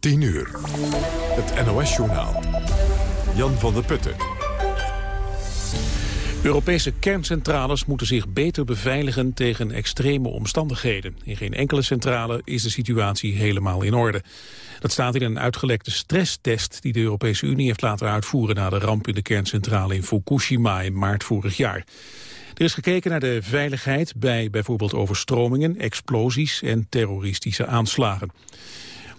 10 uur. Het NOS-journaal. Jan van der Putten. Europese kerncentrales moeten zich beter beveiligen tegen extreme omstandigheden. In geen enkele centrale is de situatie helemaal in orde. Dat staat in een uitgelekte stresstest die de Europese Unie heeft laten uitvoeren na de ramp in de kerncentrale in Fukushima in maart vorig jaar. Er is gekeken naar de veiligheid bij bijvoorbeeld overstromingen, explosies en terroristische aanslagen.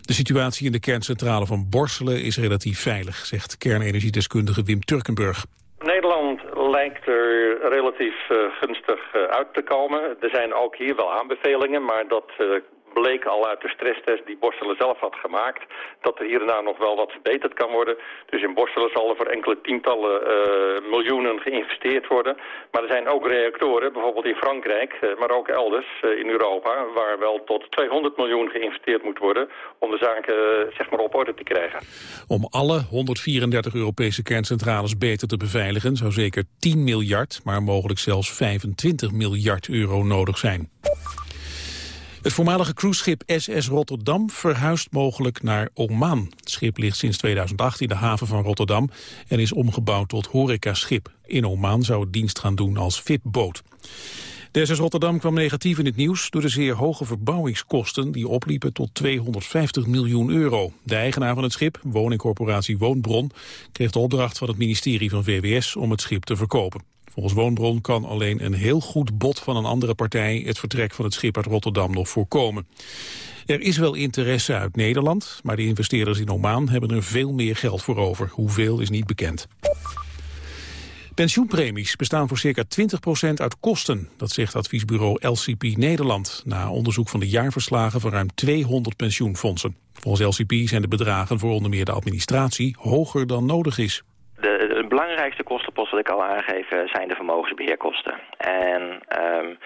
De situatie in de kerncentrale van Borselen is relatief veilig, zegt kernenergiedeskundige Wim Turkenburg. Nederland lijkt er relatief uh, gunstig uh, uit te komen. Er zijn ook hier wel aanbevelingen, maar dat uh, bleek al uit de stresstest die Borselen zelf had gemaakt... dat er hier en daar nog wel wat verbeterd kan worden. Dus in Borselen zal er voor enkele tientallen uh, miljoenen geïnvesteerd worden. Maar er zijn ook reactoren, bijvoorbeeld in Frankrijk, uh, maar ook elders uh, in Europa... waar wel tot 200 miljoen geïnvesteerd moet worden om de zaken zeg maar op orde te krijgen. Om alle 134 Europese kerncentrales beter te beveiligen... zou zeker 10 miljard, maar mogelijk zelfs 25 miljard euro nodig zijn. Het voormalige cruiseschip SS Rotterdam verhuist mogelijk naar Oman. Het schip ligt sinds 2008 in de haven van Rotterdam en is omgebouwd tot horecaschip. In Oman zou het dienst gaan doen als VIP-boot. De SS Rotterdam kwam negatief in het nieuws door de zeer hoge verbouwingskosten die opliepen tot 250 miljoen euro. De eigenaar van het schip, woningcorporatie Woonbron, kreeg de opdracht van het ministerie van VWS om het schip te verkopen. Volgens Woonbron kan alleen een heel goed bod van een andere partij het vertrek van het schip uit Rotterdam nog voorkomen. Er is wel interesse uit Nederland, maar de investeerders in Oman hebben er veel meer geld voor over. Hoeveel is niet bekend. Pensioenpremies bestaan voor circa 20% uit kosten. Dat zegt adviesbureau LCP Nederland... na onderzoek van de jaarverslagen van ruim 200 pensioenfondsen. Volgens LCP zijn de bedragen voor onder meer de administratie... hoger dan nodig is. Belangrijkste kostenpost, wat ik al aangeef, zijn de vermogensbeheerkosten. En um,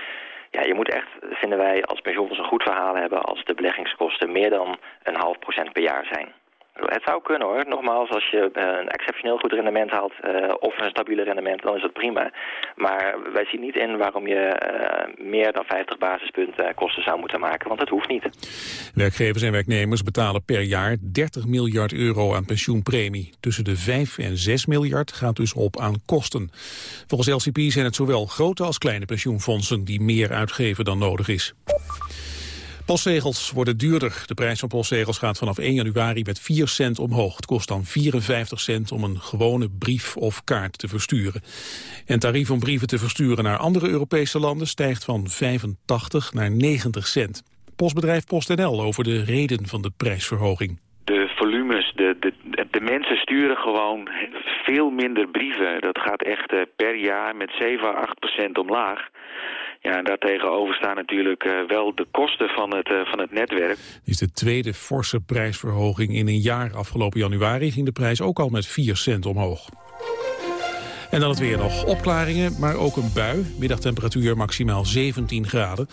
ja, je moet echt, vinden wij, als pensioenfonds een goed verhaal hebben... als de beleggingskosten meer dan een half procent per jaar zijn. Het zou kunnen hoor. Nogmaals, als je uh, een exceptioneel goed rendement haalt uh, of een stabiele rendement, dan is dat prima. Maar wij zien niet in waarom je uh, meer dan 50 basispunten kosten zou moeten maken, want dat hoeft niet. Werkgevers en werknemers betalen per jaar 30 miljard euro aan pensioenpremie. Tussen de 5 en 6 miljard gaat dus op aan kosten. Volgens LCP zijn het zowel grote als kleine pensioenfondsen die meer uitgeven dan nodig is. Postzegels worden duurder. De prijs van postzegels gaat vanaf 1 januari met 4 cent omhoog. Het kost dan 54 cent om een gewone brief of kaart te versturen. En tarief om brieven te versturen naar andere Europese landen stijgt van 85 naar 90 cent. Postbedrijf PostNL over de reden van de prijsverhoging. De volumes, de, de, de mensen sturen gewoon veel minder brieven. Dat gaat echt per jaar met 7 à 8 procent omlaag. Ja, en daartegenover staan natuurlijk uh, wel de kosten van het, uh, van het netwerk. Dit is de tweede forse prijsverhoging in een jaar. Afgelopen januari ging de prijs ook al met 4 cent omhoog. En dan het weer nog. Opklaringen, maar ook een bui. Middagtemperatuur maximaal 17 graden.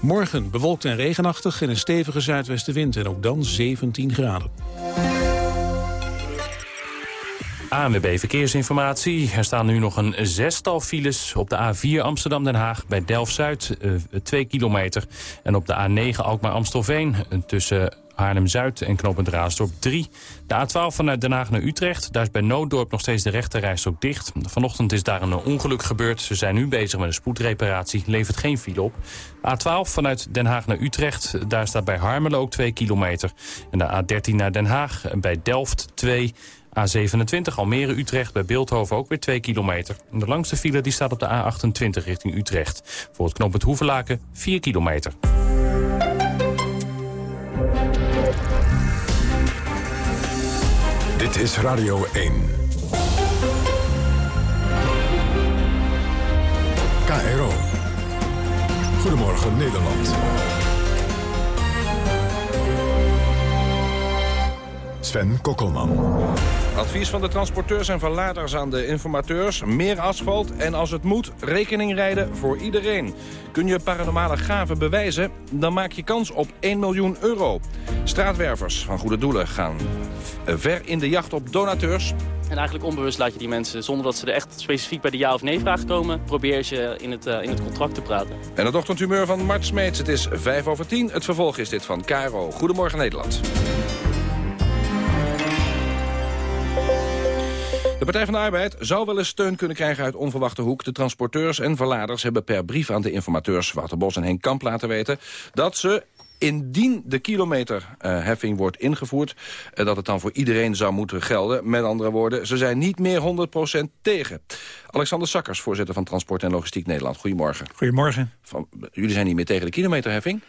Morgen bewolkt en regenachtig en een stevige zuidwestenwind. En ook dan 17 graden. ANWB Verkeersinformatie. Er staan nu nog een zestal files op de A4 Amsterdam-Den Haag... bij Delft-Zuid, uh, 2 kilometer. En op de A9 Alkmaar-Amstelveen tussen Haarlem-Zuid en knooppunt Raasdorp 3. De A12 vanuit Den Haag naar Utrecht. Daar is bij Nooddorp nog steeds de rechterrijstrook dicht. Vanochtend is daar een ongeluk gebeurd. Ze zijn nu bezig met een spoedreparatie. Levert geen file op. A12 vanuit Den Haag naar Utrecht. Daar staat bij Harmelen ook 2 kilometer. En de A13 naar Den Haag bij Delft 2 A27 Almere-Utrecht bij Beeldhoven ook weer 2 kilometer. De langste file die staat op de A28 richting Utrecht. Voor het knooppunt Hoevelaken 4 kilometer. Dit is Radio 1. KRO. Goedemorgen Nederland. Sven Kokkelman. Advies van de transporteurs en verladers aan de informateurs. Meer asfalt en als het moet, rekening rijden voor iedereen. Kun je paranormale gaven bewijzen? Dan maak je kans op 1 miljoen euro. Straatwervers van goede doelen gaan ver in de jacht op donateurs. En eigenlijk onbewust laat je die mensen, zonder dat ze er echt specifiek bij de ja of nee vraag komen... probeer je in het, uh, in het contract te praten. En het ochtendhumeur van Mart Smeets. Het is 5 over 10. Het vervolg is dit van Caro. Goedemorgen Nederland. Partij van de Arbeid zou wel eens steun kunnen krijgen uit onverwachte hoek. De transporteurs en verladers hebben per brief aan de informateurs... Wouter Bos en Henk Kamp laten weten... dat ze indien de kilometerheffing wordt ingevoerd... eh, dat het dan voor iedereen zou moeten gelden. Met andere woorden, ze zijn niet meer 100% tegen. Alexander Sakkers, voorzitter van Transport en Logistiek Nederland. Goedemorgen. Goedemorgen. Van, jullie zijn niet meer tegen de kilometerheffing?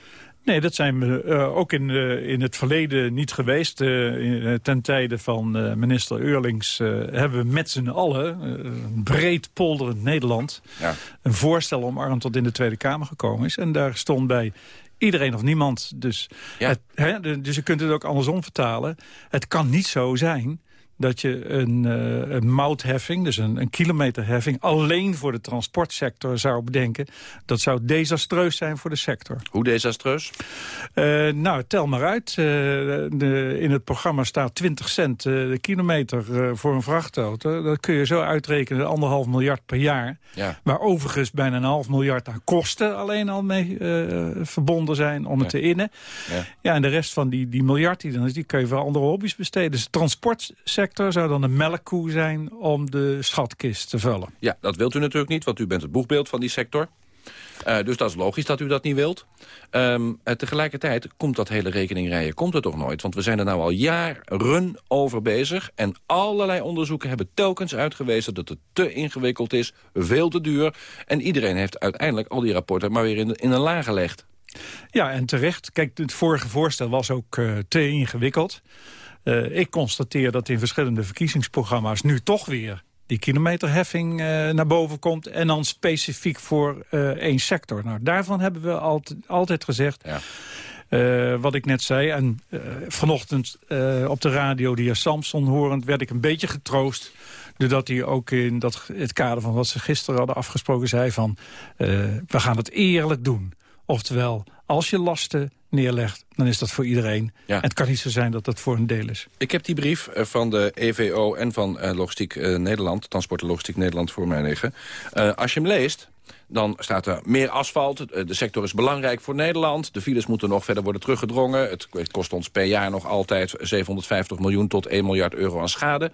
Nee, dat zijn we uh, ook in, uh, in het verleden niet geweest. Uh, ten tijde van minister Eurlings hebben we met z'n allen, een breed polderend Nederland... Ja. een voorstel omarmd tot in de Tweede Kamer gekomen is. En daar stond bij iedereen of niemand. Dus, ja. het, hè, dus je kunt het ook andersom vertalen. Het kan niet zo zijn dat je een, uh, een moutheffing, dus een, een, kilometerheffing... alleen voor de transportsector zou bedenken. Dat zou desastreus zijn voor de sector. Hoe desastreus? Uh, nou, tel maar uit. Uh, de, in het programma staat 20 cent de kilometer voor een vrachtauto. Dat kun je zo uitrekenen, anderhalf miljard per jaar. Ja. Waar overigens bijna een half miljard aan kosten alleen al mee verbonden zijn om ja. het te innen. Ja. ja. en de rest van die, die miljard die dan is, die kun je voor andere hobby's besteden. Dus de transportsector zou dan een melkkoe zijn om de schatkist te vullen. Ja, dat wilt u natuurlijk niet, want u bent het boegbeeld van die sector. Uh, dus dat is logisch dat u dat niet wilt. Um, uh, tegelijkertijd komt dat hele rekeningrijden komt er toch nooit. Want we zijn er nou al jaren over bezig. En allerlei onderzoeken hebben telkens uitgewezen dat het te ingewikkeld is. Veel te duur. En iedereen heeft uiteindelijk al die rapporten maar weer in, in een laag gelegd. Ja, en terecht. Kijk, het vorige voorstel was ook uh, te ingewikkeld. Uh, ik constateer dat in verschillende verkiezingsprogramma's nu toch weer die kilometerheffing uh, naar boven komt... en dan specifiek voor uh, één sector. Nou, daarvan hebben we altijd, altijd gezegd... Ja. Uh, wat ik net zei. En uh, vanochtend uh, op de radio, de heer Samson horend... werd ik een beetje getroost. Doordat hij ook in dat, het kader van wat ze gisteren hadden afgesproken zei van... we gaan het eerlijk doen. Oftewel, als je lasten neerlegt, dan is dat voor iedereen. Ja. En het kan niet zo zijn dat dat voor een deel is. Ik heb die brief eh, van de EVO en van uh, Logistiek uh, Nederland... Transport en Logistiek Nederland voor mij liggen. Als je hem leest, dan staat er meer asfalt. De sector is belangrijk voor Nederland. De files moeten nog verder worden teruggedrongen. Het kost ons per jaar nog altijd 750 miljoen tot 1 miljard euro aan schade.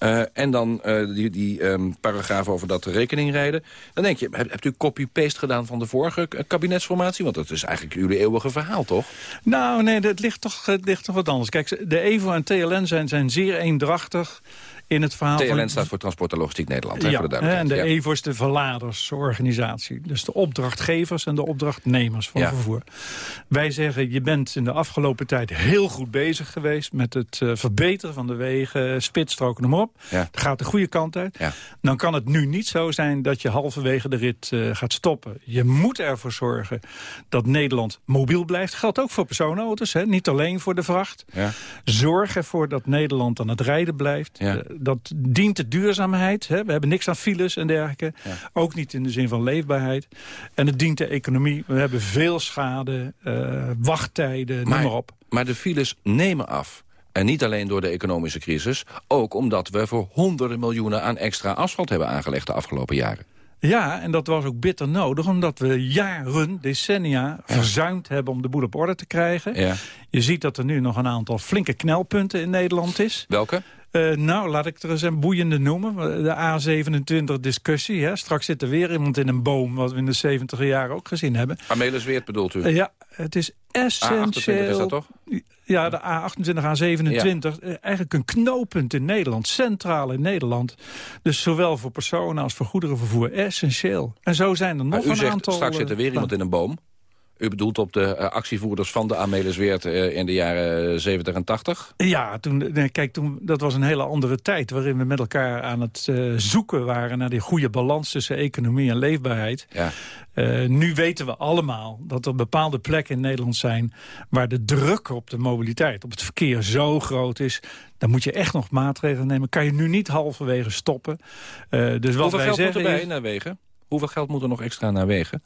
Uh, en dan uh, die, die um, paragraaf over dat rekening rijden. Dan denk je, hebt u copy-paste gedaan van de vorige kabinetsformatie? Want dat is eigenlijk jullie eeuwige verhaal, toch? Nou, nee, het ligt toch, ligt wat anders. Kijk, de EVO en TLN zijn, zijn zeer eendrachtig in het verhaal TLN van... staat voor Transport en Logistiek Nederland, hè, ja, voor de en de ja. EVO is de verladersorganisatie. Dus de opdrachtgevers en de opdrachtnemers van Ja. vervoer. Wij zeggen, je bent in de afgelopen tijd heel goed bezig geweest... met het eh, verbeteren van de wegen, spitsstroken, noem maar op. Het gaat de goede kant uit. Dan kan het nu niet zo zijn dat je halverwege de rit eh, gaat stoppen. Je moet ervoor zorgen dat Nederland mobiel blijft. Geldt ook voor personenauto's, hè? niet alleen voor de vracht. Ja. Zorg ervoor dat Nederland aan het rijden blijft. Ja. Dat dient de duurzaamheid. Hè? We hebben niks aan files en dergelijke. Ja. Ook niet in de zin van leefbaarheid. En het dient de economie. We hebben veel schade, eh, wachttijden, noem maar op. Maar de files nemen af. En niet alleen door de economische crisis. Ook omdat we voor honderden miljoenen aan extra asfalt hebben aangelegd de afgelopen jaren. Ja, en dat was ook bitter nodig, omdat we jaren, decennia, verzuimd hebben om de boel op orde te krijgen. Ja. Je ziet dat er nu nog een aantal flinke knelpunten in Nederland is. Welke? Uh, nou, laat ik er eens een boeiende noemen. De A27-discussie. Straks zit er weer iemand in een boom, wat we in de 70 jaren ook gezien hebben. Amelis Weert bedoelt u? Uh, ja, het is essentieel... A28 is dat toch? Ja, de A28, A27. Ja. Eigenlijk een knooppunt in Nederland. Centraal in Nederland. Dus zowel voor personen als voor goederenvervoer. Essentieel. En zo zijn er nog u een zegt, aantal... straks zit er weer iemand in een boom. U bedoelt op de uh, actievoerders van de Amelis Weert uh, in de jaren 70 en 80? Ja, toen, kijk, toen, dat was een hele andere tijd... waarin we met elkaar aan het uh, zoeken waren... naar die goede balans tussen economie en leefbaarheid. Ja. nu weten we allemaal dat er bepaalde plekken in Nederland zijn... waar de druk op de mobiliteit, op het verkeer zo groot is... dan moet je echt nog maatregelen nemen. Kan je nu niet halverwege stoppen. dus wat Hoeveel wij geld zeggen moet erbij is, naar wegen? Hoeveel geld moet er nog extra naar wegen?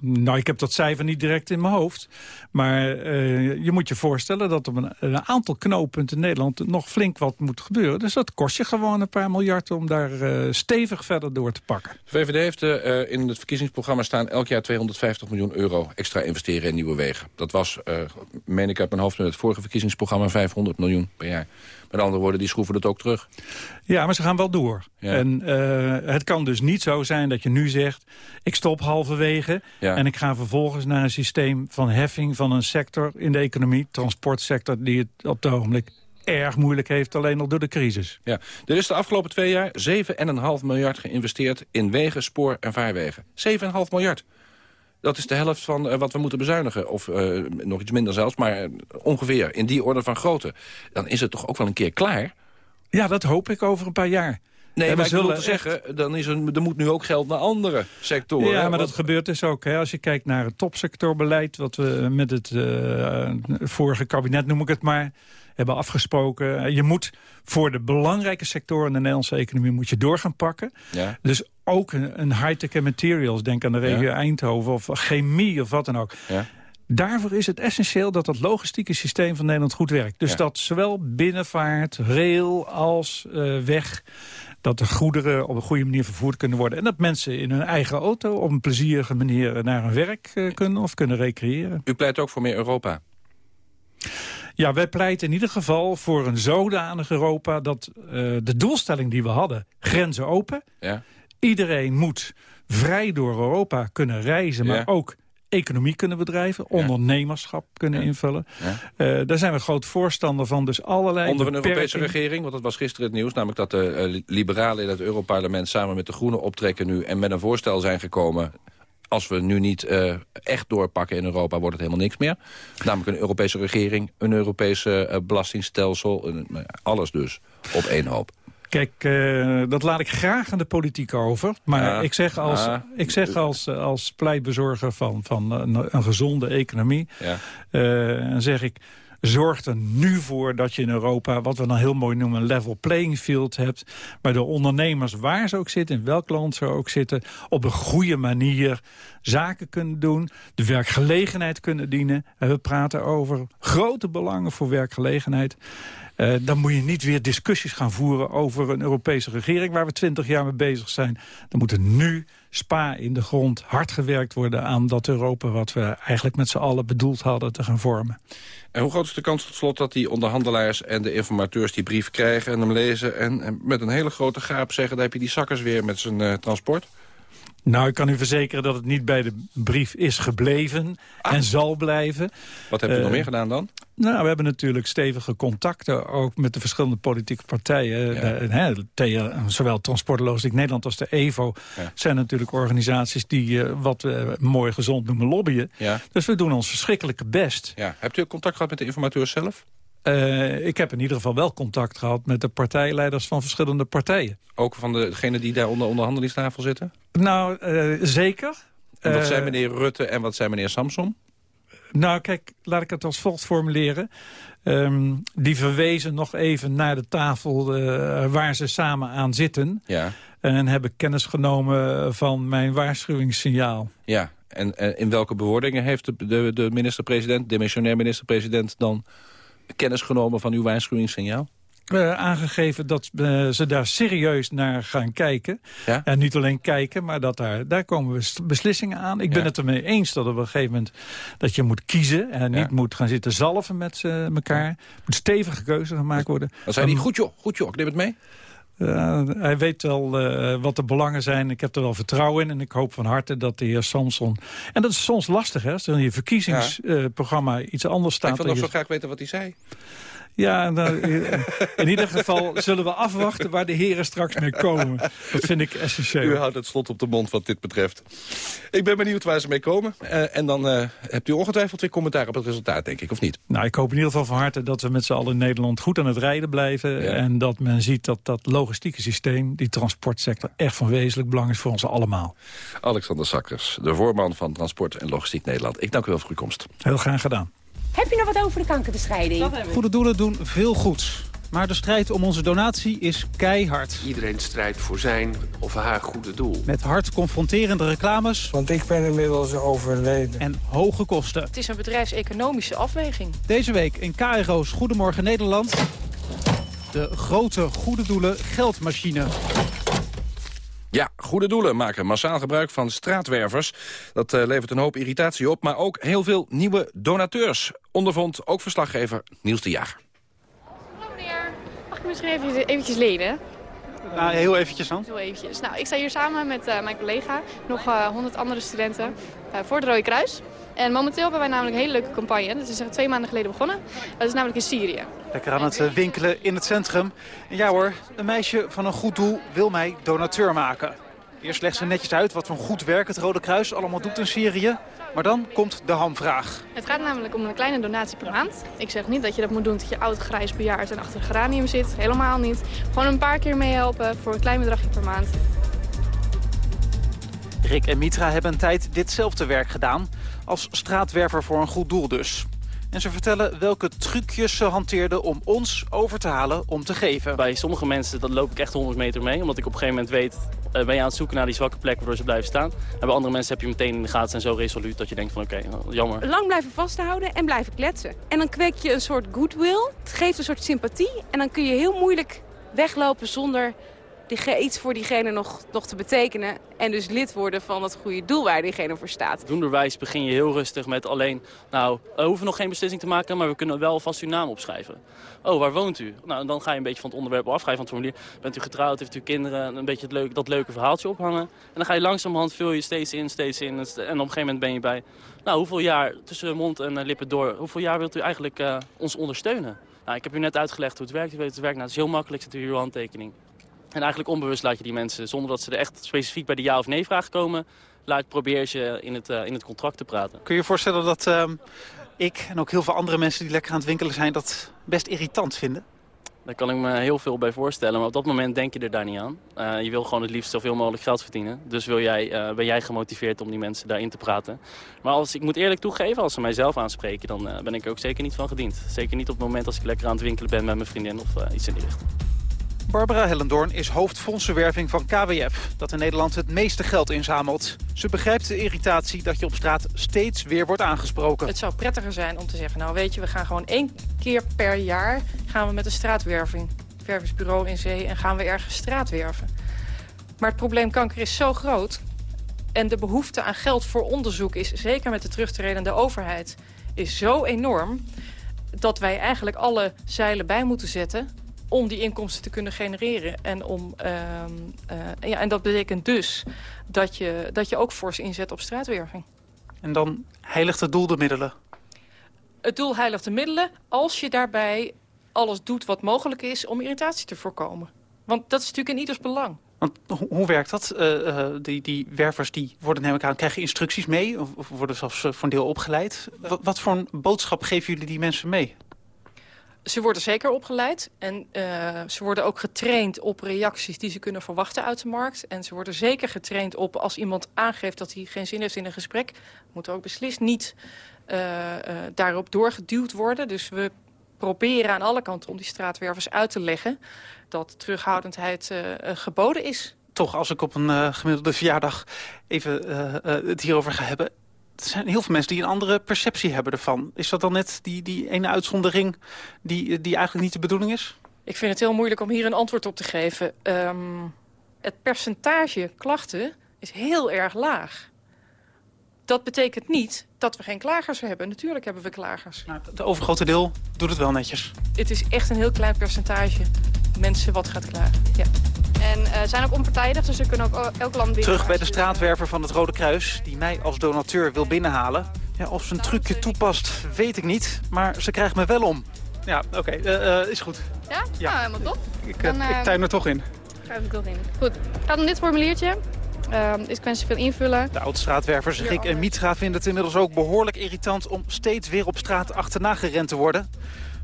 Nou, ik heb dat cijfer niet direct in mijn hoofd. Maar uh, je moet je voorstellen dat op een, aantal knooppunten in Nederland nog flink wat moet gebeuren. Dus dat kost je gewoon een paar miljard om daar uh, stevig verder door te pakken. De VVD heeft in het verkiezingsprogramma staan elk jaar 250 miljoen euro extra investeren in nieuwe wegen. Dat was, meen ik uit mijn hoofd met het vorige verkiezingsprogramma, 500 miljoen per jaar. Met andere woorden, die schroeven het ook terug. Ja, maar ze gaan wel door. En uh, het kan dus niet zo zijn dat je nu zegt... ik stop halverwege en ik ga vervolgens naar een systeem van heffing... van een sector in de economie, transportsector... die het op het ogenblik erg moeilijk heeft, alleen al door de crisis. Ja, er is de afgelopen twee jaar 7,5 miljard geïnvesteerd in wegen, spoor en vaarwegen. 7,5 miljard. Dat is de helft van uh, wat we moeten bezuinigen. Of uh, nog iets minder zelfs, maar ongeveer in die orde van grootte. Dan is het toch ook wel een keer klaar? Ja, dat hoop ik over een paar jaar. Nee, maar we zullen te zeggen, dan is er, er moet nu ook geld naar andere sectoren. Ja, maar dat gebeurt dus ook. Hè. Als je kijkt naar het topsectorbeleid... wat we met het vorige kabinet, noem ik het maar hebben afgesproken. Je moet voor de belangrijke sectoren in de Nederlandse economie moet je door gaan pakken. Ja. Dus ook een, een high-tech en materials, denk aan de regio Eindhoven of chemie of wat dan ook. Ja. Daarvoor is het essentieel dat het logistieke systeem van Nederland goed werkt. Dus dat zowel binnenvaart, rail als uh, weg dat de goederen op een goede manier vervoerd kunnen worden. En dat mensen in hun eigen auto op een plezierige manier naar hun werk uh, kunnen of kunnen recreëren. U pleit ook voor meer Europa? Ja, wij pleiten in ieder geval voor een zodanig Europa... dat uh, de doelstelling die we hadden, grenzen open... Ja. Iedereen moet vrij door Europa kunnen reizen, maar ook economie kunnen bedrijven, ondernemerschap kunnen invullen. Ja. Uh, daar zijn we groot voorstander van, dus allerlei Onder een Europese regering, want dat was gisteren het nieuws... namelijk dat de uh, liberalen in het Europarlement samen met de Groenen optrekken nu... en met een voorstel zijn gekomen als we nu niet uh, echt doorpakken in Europa, wordt het helemaal niks meer. Namelijk een Europese regering, een Europese belastingstelsel, nou alles dus op één hoop. Kijk, uh, dat laat ik graag aan de politiek over. Maar ik zeg als, ik zeg als, als pleitbezorger van, van een, een gezonde economie... Ja. zeg ik, zorgt er nu voor dat je in Europa, wat we dan heel mooi noemen, een level playing field hebt. Waar de ondernemers, waar ze ook zitten, in welk land ze ook zitten, op een goede manier zaken kunnen doen, de werkgelegenheid kunnen dienen. En we praten over grote belangen voor werkgelegenheid. Uh, dan moet je niet weer discussies gaan voeren over een Europese regering... waar we twintig jaar mee bezig zijn. Dan moet er nu spa in de grond hard gewerkt worden aan dat Europa... wat we eigenlijk met z'n allen bedoeld hadden te gaan vormen. En hoe groot is de kans tot slot dat die onderhandelaars en de informateurs die brief krijgen... en hem lezen en, met een hele grote gaap zeggen... daar heb je die zakkers weer met zijn uh, transport? Nou, ik kan u verzekeren dat het niet bij de brief is gebleven ah. en zal blijven. Wat hebt u nog eh, meer gedaan dan? Nou, we hebben natuurlijk stevige contacten ook met de verschillende politieke partijen. Ja. De, zowel Transport Nederland als de EVO zijn natuurlijk organisaties die uh, wat we mooi gezond noemen lobbyen. Ja. Dus we doen ons verschrikkelijke best. Ja. Hebt u contact gehad met de informateurs zelf? Uh, ik heb in ieder geval wel contact gehad met de partijleiders van verschillende partijen. Ook van degenen die daar onder onderhandelingstafel zitten? Nou, uh, zeker. En wat zijn meneer Rutte en wat zijn meneer Samson? Nou, kijk, laat ik het als volgt formuleren. Um, die verwezen nog even naar de tafel uh, waar ze samen aan zitten. Ja. En hebben kennis genomen van mijn waarschuwingssignaal. Ja, en, en in welke bewoordingen heeft de, de, de minister-president, demissionair minister-president... dan kennis genomen van uw waarschuwingssignaal? Uh, aangegeven dat uh, ze daar serieus naar gaan kijken. Ja? En niet alleen kijken, maar dat daar, daar komen beslissingen aan. Ik ben het ermee eens dat op een gegeven moment dat je moet kiezen... en niet moet gaan zitten zalven met uh, elkaar. Er moet stevige keuzes gemaakt worden. Dan zei hij, goed joh, goed joh, ik neem het mee. Hij weet wel uh, wat de belangen zijn. Ik heb er wel vertrouwen in. En ik hoop van harte dat de heer Samson... En dat is soms lastig, hè? Als er in je verkiezingsprogramma ja. iets anders staat. Ik wil nog zo graag weten wat hij zei. Ja, nou, in ieder geval zullen we afwachten waar de heren straks mee komen. Dat vind ik essentieel. U houdt het slot op de mond wat dit betreft. Ik ben benieuwd waar ze mee komen. Uh, en dan uh, hebt u ongetwijfeld weer commentaar op het resultaat, denk ik, of niet? Nou, ik hoop in ieder geval van harte dat we met z'n allen in Nederland goed aan het rijden blijven. En dat men ziet dat dat logistieke systeem, die transportsector, echt van wezenlijk belang is voor ons allemaal. Alexander Sakkers, de voorman van Transport en Logistiek Nederland. Ik dank u wel voor uw komst. Heel graag gedaan. Heb je nog wat over de kankerbestrijding? Goede doelen doen veel goed. Maar de strijd om onze donatie is keihard. Iedereen strijdt voor zijn of haar goede doel. Met hard confronterende reclames. Want ik ben inmiddels overleden. En hoge kosten. Het is een bedrijfseconomische afweging. Deze week in KRO's Goedemorgen Nederland. De grote goede doelen geldmachine. Ja, goede doelen maken massaal gebruik van straatwervers. Dat uh, levert een hoop irritatie op, maar ook heel veel nieuwe donateurs. Ondervond ook verslaggever Niels de Jager. Hallo meneer, mag ik misschien even, eventjes lenen? Nou, heel eventjes dan. Heel eventjes. Nou, ik sta hier samen met uh, mijn collega, nog uh, 100 andere studenten, voor het Rode Kruis. En momenteel hebben wij namelijk een hele leuke campagne. Dat is twee maanden geleden begonnen. Dat is namelijk in Syrië. Lekker aan het winkelen in het centrum. En ja hoor, een meisje van een goed doel wil mij donateur maken. Eerst legt ze netjes uit wat voor goed werk het Rode Kruis allemaal doet in Syrië. Maar dan komt de hamvraag. Het gaat namelijk om een kleine donatie per maand. Ik zeg niet dat je dat moet doen tot je oud, grijs, bejaard en achter een geranium zit. Helemaal niet. Gewoon een paar keer meehelpen voor een klein bedragje per maand. Rick en Mitra hebben een tijd ditzelfde werk gedaan. Als straatwerver voor een goed doel dus. En ze vertellen welke trucjes ze hanteerden om ons over te halen om te geven. Bij sommige mensen dat loop ik echt 100 meter mee. Omdat ik op een gegeven moment weet, uh, ben je aan het zoeken naar die zwakke plek waardoor ze blijven staan. En bij andere mensen heb je meteen in de gaten en zo resoluut dat je denkt van oké, okay, jammer. Lang blijven vasthouden en blijven kletsen. En dan kweek je een soort goodwill. Het geeft een soort sympathie. En dan kun je heel moeilijk weglopen zonder die, iets voor diegene nog, te betekenen. En dus lid worden van het goede doel waar diegene voor staat. Doenderwijs begin je heel rustig met alleen... nou, we hoeven nog geen beslissing te maken... maar we kunnen wel vast uw naam opschrijven. Oh, waar woont u? Nou, dan ga je een beetje van het onderwerp af. Ga je van het formulier. Bent u getrouwd? Heeft u kinderen? Een beetje het leuke, dat leuke verhaaltje ophangen. En dan ga je langzamerhand vul je steeds in, steeds in. En op een gegeven moment ben je bij... nou, hoeveel jaar tussen mond en lippen door... hoeveel jaar wilt u eigenlijk uh, ons ondersteunen? Nou, ik heb u net uitgelegd hoe het werkt. U weet het werkt. Nou, het is heel makkelijk. Zet u uw handtekening. En eigenlijk onbewust laat je die mensen, zonder dat ze er echt specifiek bij de ja of nee vraag komen... laat, probeer je in het, uh, in het contract te praten. Kun je je voorstellen dat uh, ik en ook heel veel andere mensen die lekker aan het winkelen zijn... dat best irritant vinden? Daar kan ik me heel veel bij voorstellen, maar op dat moment denk je er daar niet aan. Uh, je wil gewoon het liefst zoveel mogelijk geld verdienen. Dus wil jij, uh, ben jij gemotiveerd om die mensen daarin te praten. Maar als, ik moet eerlijk toegeven, als ze mijzelf aanspreken... dan uh, ben ik er ook zeker niet van gediend. Zeker niet op het moment als ik lekker aan het winkelen ben met mijn vriendin of iets in die richting. Barbara Hellendoorn is hoofdfondsenwerving van KWF, dat in Nederland het meeste geld inzamelt. Ze begrijpt de irritatie dat je op straat steeds weer wordt aangesproken. Het zou prettiger zijn om te zeggen, nou weet je, we gaan gewoon één keer per jaar gaan we met een straatwerving, wervingsbureau in zee en gaan we ergens straatwerven. Maar het probleem kanker is zo groot en de behoefte aan geld voor onderzoek is, zeker met de terugtredende overheid, is zo enorm dat wij eigenlijk alle zeilen bij moeten zetten om die inkomsten te kunnen genereren. En, om, uh, uh, ja, en dat betekent dus dat je, dat je ook fors inzet op straatwerving. En dan heiligt het doel de middelen? Het doel heiligt de middelen als je daarbij alles doet wat mogelijk is om irritatie te voorkomen. Want dat is natuurlijk in ieders belang. Want hoe werkt dat? Uh, die, die wervers die worden neem ik aan, krijgen instructies mee? Of, of worden zelfs voor een deel opgeleid? Wat voor een boodschap geven jullie die mensen mee? Ze worden zeker opgeleid en uh, ze worden ook getraind op reacties die ze kunnen verwachten uit de markt. En ze worden zeker getraind op als iemand aangeeft dat hij geen zin heeft in een gesprek, moet ook beslist niet uh, uh, daarop doorgeduwd worden. Dus we proberen aan alle kanten om die straatwervers uit te leggen dat terughoudendheid geboden is. Toch, als ik op een gemiddelde verjaardag even het hierover ga hebben er zijn heel veel mensen die een andere perceptie hebben ervan. Is dat dan net die, die ene uitzondering die, die eigenlijk niet de bedoeling is? Ik vind het heel moeilijk om hier een antwoord op te geven. Um, het percentage klachten is heel erg laag. Dat betekent niet dat we geen klagers hebben. Natuurlijk hebben we klagers. Nou, de overgrote deel doet het wel netjes. Het is echt een heel klein percentage mensen wat gaat klagen. Ja. En uh, zijn ook onpartijdig, dus ze kunnen ook elk land binnen. Terug bij de straatwerver van het Rode Kruis, die mij als donateur wil binnenhalen. Ja, of ze een trucje toepast, weet ik niet, maar ze krijgt me wel om. Ja, oké, okay, uh, uh, is goed. Ja? Ja, nou, helemaal top. Ik, Dan, ik tuin er toch in. Ga ik toch in. Goed, gaat om dit formuliertje. Uh, ik wens je veel invullen. De oud-straatwervers Rick en Mitra vinden het inmiddels ook behoorlijk irritant... om steeds weer op straat achterna gerend te worden.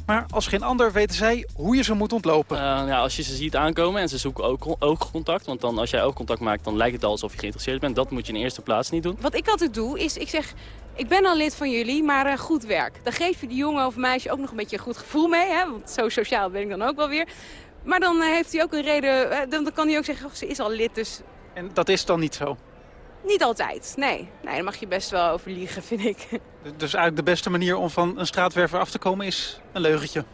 Maar als geen ander weten zij hoe je ze moet ontlopen. Uh, ja, als je ze ziet aankomen en ze zoeken ook, ook contact... want dan, als jij ook contact maakt, dan lijkt het al alsof je geïnteresseerd bent. Dat moet je in eerste plaats niet doen. Wat ik altijd doe, is ik zeg... ik ben al lid van jullie, maar eh, goed werk. Dan geef je die jongen of meisje ook nog een beetje een goed gevoel mee. Hè? Want zo sociaal ben ik dan ook wel weer. Maar dan eh, heeft hij ook een reden, eh, dan, dan kan hij ook zeggen, oh, ze is al lid, dus En dat is dan niet zo? Niet altijd. Nee, nee daar mag je best wel over liegen, vind ik. Dus eigenlijk de beste manier om van een straatwerver af te komen is een leugentje.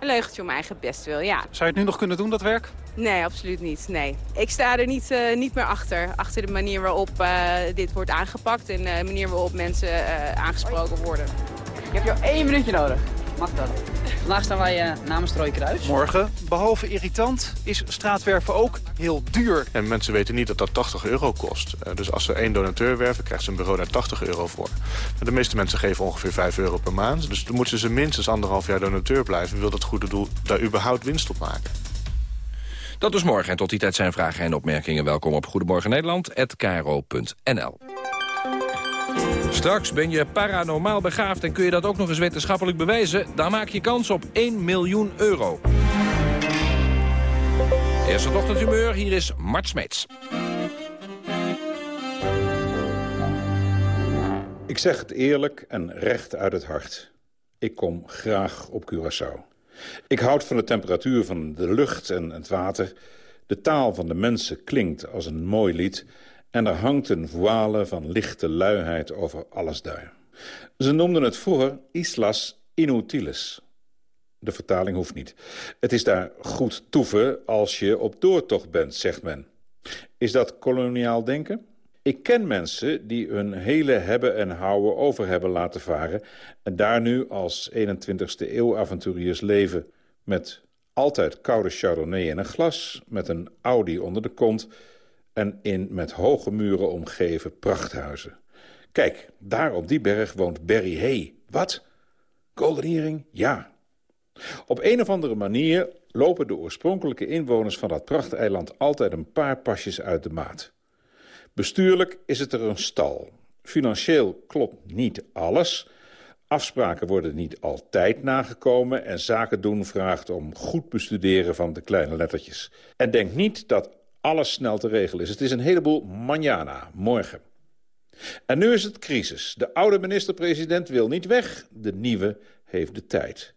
Een leugentje om eigen best wil, ja. Zou je het nu nog kunnen doen, dat werk? Nee, absoluut niet. Nee. Ik sta er niet, eh, niet meer achter. Achter de manier waarop eh, dit wordt aangepakt en de manier waarop mensen eh, aangesproken worden. Ik heb jou één minuutje nodig. Mag dat? Vandaag staan wij eh, namens Trooi Kruis. Morgen, behalve irritant, is straatwerven ook heel duur. En mensen weten niet dat dat 80 euro kost. Eh, dus als ze één donateur werven, krijgt ze een bureau daar 80 euro voor. De meeste mensen geven ongeveer 5 euro per maand. Dus dan moeten ze minstens anderhalf jaar donateur blijven... wil dat goede doel daar überhaupt winst op maken. Dat is morgen. En tot die tijd zijn vragen en opmerkingen. Welkom op Goedemorgen Nederland@kro.nl. Straks ben je paranormaal begaafd en kun je dat ook nog eens wetenschappelijk bewijzen. Dan maak je kans op 1 miljoen euro. Eerst het ochtendhumeur, hier is Mart Smeets. Ik zeg het eerlijk en recht uit het hart. Ik kom graag op Curaçao. Ik houd van de temperatuur van de lucht en het water. De taal van de mensen klinkt als een mooi lied... en er hangt een voile van lichte luiheid over alles daar. Ze noemden het vroeger Islas Inutiles. De vertaling hoeft niet. Het is daar goed toeven als je op doortocht bent, zegt men. Is dat koloniaal denken? Ik ken mensen die hun hele hebben en houden over hebben laten varen... en daar nu als 21ste eeuw avonturiers leven... met altijd koude chardonnay in een glas, met een Audi onder de kont... en in met hoge muren omgeven prachthuizen. Kijk, daar op die berg woont Barry Hay. Wat? Golden? Ja. Op een of andere manier lopen de oorspronkelijke inwoners van dat prachteiland... altijd een paar pasjes uit de maat. Bestuurlijk is het er een stal. Financieel klopt niet alles. Afspraken worden niet altijd nagekomen... en zaken doen vraagt om goed bestuderen van de kleine lettertjes. En denk niet dat alles snel te regelen is. Het is een heleboel manjana, morgen. En nu is het crisis. De oude minister-president wil niet weg. De nieuwe heeft de tijd.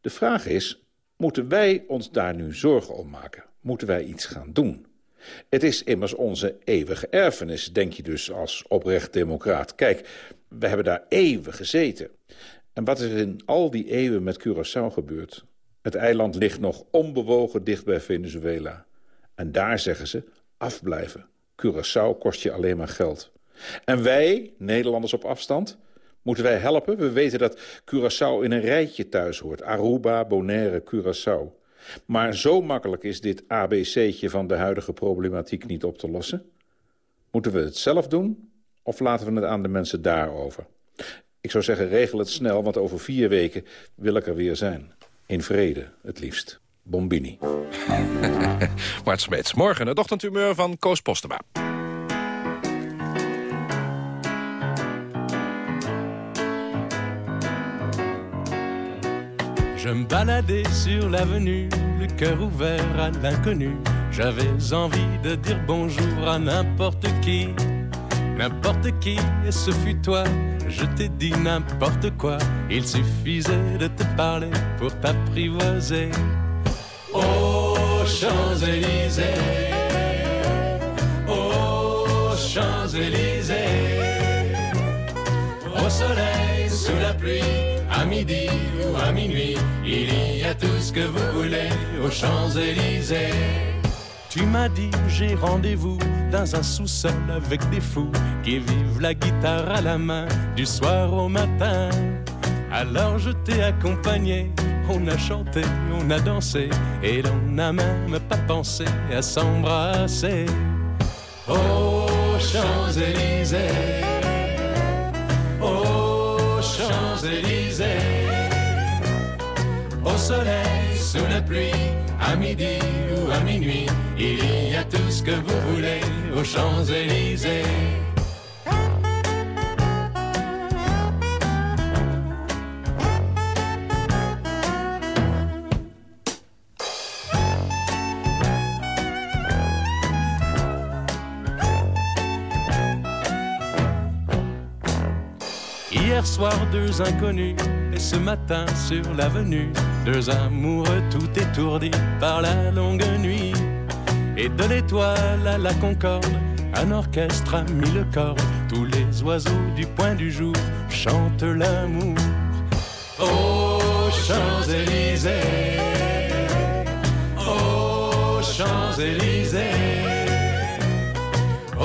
De vraag is, moeten wij ons daar nu zorgen om maken? Moeten wij iets gaan doen? Het is immers onze eeuwige erfenis, denk je dus als oprecht democraat. Kijk, we hebben daar eeuwen gezeten. En wat is er in al die eeuwen met Curaçao gebeurd? Het eiland ligt nog onbewogen dicht bij Venezuela. En daar zeggen ze, afblijven. Curaçao kost je alleen maar geld. En wij, Nederlanders op afstand, moeten wij helpen? We weten dat Curaçao in een rijtje thuis hoort. Aruba, Bonaire, Curaçao. Maar zo makkelijk is dit ABC'tje van de huidige problematiek niet op te lossen. Moeten we het zelf doen of laten we het aan de mensen daarover? Ik zou zeggen, regel het snel, want over vier weken wil ik er weer zijn. In vrede, het liefst. Bombini. Mart Smeets, morgen het ochtendhumeur van Koos Postema. Je me baladais sur l'avenue, le cœur ouvert à l'inconnu. J'avais envie de dire bonjour à n'importe qui, n'importe qui, et ce fut toi. Je t'ai dit n'importe quoi, il suffisait de te parler pour t'apprivoiser. Aux Champs-Élysées, aux Champs-Élysées, au soleil, sous la pluie, à midi ou à minuit, il y a tout ce que vous voulez aux Champs-Élysées. Tu m'as dit j'ai rendez-vous dans un sous-sol avec des fous qui vivent la guitare à la main du soir au matin. Alors je t'ai accompagné, on a chanté, on a dansé et l'on n'a même pas pensé à s'embrasser. Aux Champs-Élysées, aux Champs-Élysées, au soleil, sous la pluie, à midi ou à minuit, il y a tout ce que vous voulez aux Champs-Élysées. Hier soir, deux inconnus, et ce matin sur l'avenue, deux amoureux tout étourdis par la longue nuit. Et de l'étoile à la concorde, un orchestre a mis le corps. Tous les oiseaux du point du jour chantent l'amour. Aux Champs-Élysées, aux Champs-Élysées,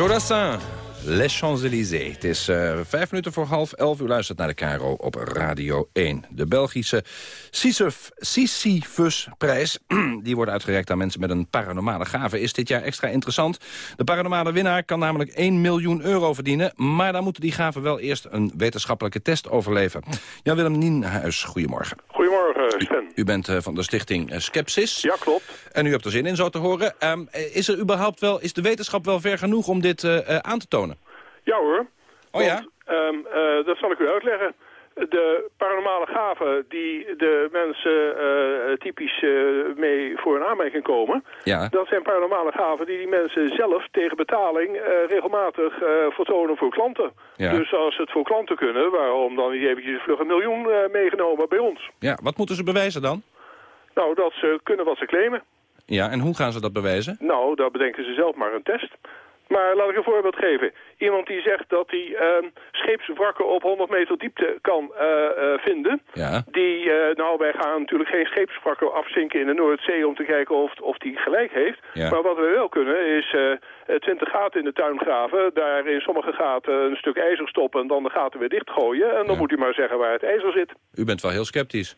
Jodassin, Les Champs-Élysées. Het is eh, vijf minuten voor half elf. U luistert naar de Caro op Radio 1. De Belgische Sisyphus- Sisyphus-prijs die wordt uitgereikt aan mensen met een paranormale gave... is dit jaar extra interessant. De paranormale winnaar kan namelijk 1 miljoen euro verdienen... maar dan moeten die gaven wel eerst een wetenschappelijke test overleven. Jan-Willem Nienhuis, goedemorgen. Sven. U bent eh, van de stichting eh, Skepsis. Ja, klopt. En u hebt er zin in, zo te horen. Ehm, eh, is er überhaupt wel, is de wetenschap wel ver genoeg om dit eh, eh, aan te tonen? Ja hoor. Oh ja? Ehm, eh, dat zal ik u uitleggen. De paranormale gaven die de mensen eh, typisch eh, mee voor een aanmerking komen... Ja. dat zijn paranormale gaven die die mensen zelf tegen betaling eh, regelmatig vertonen voor klanten. Ja. Dus als ze het voor klanten kunnen, waarom dan niet eventjes vlug een miljoen meegenomen bij ons? Ja, wat moeten ze bewijzen dan? Nou, dat ze kunnen wat ze claimen. Ja, en hoe gaan ze dat bewijzen? Nou, daar bedenken ze zelf maar een test. Maar laat ik een voorbeeld geven. Iemand die zegt dat hij ehm scheepswrakken op 100 meter diepte kan eh, eh, vinden. Ja. Die, eh, nou, wij gaan natuurlijk geen scheepswrakken afzinken in de Noordzee om te kijken of, of die gelijk heeft. Ja. Maar wat we wel kunnen is eh, eh, 20 gaten in de tuin graven. Daar in sommige gaten een stuk ijzer stoppen en dan de gaten weer dichtgooien. En dan moet u maar zeggen waar het ijzer zit. U bent wel heel sceptisch.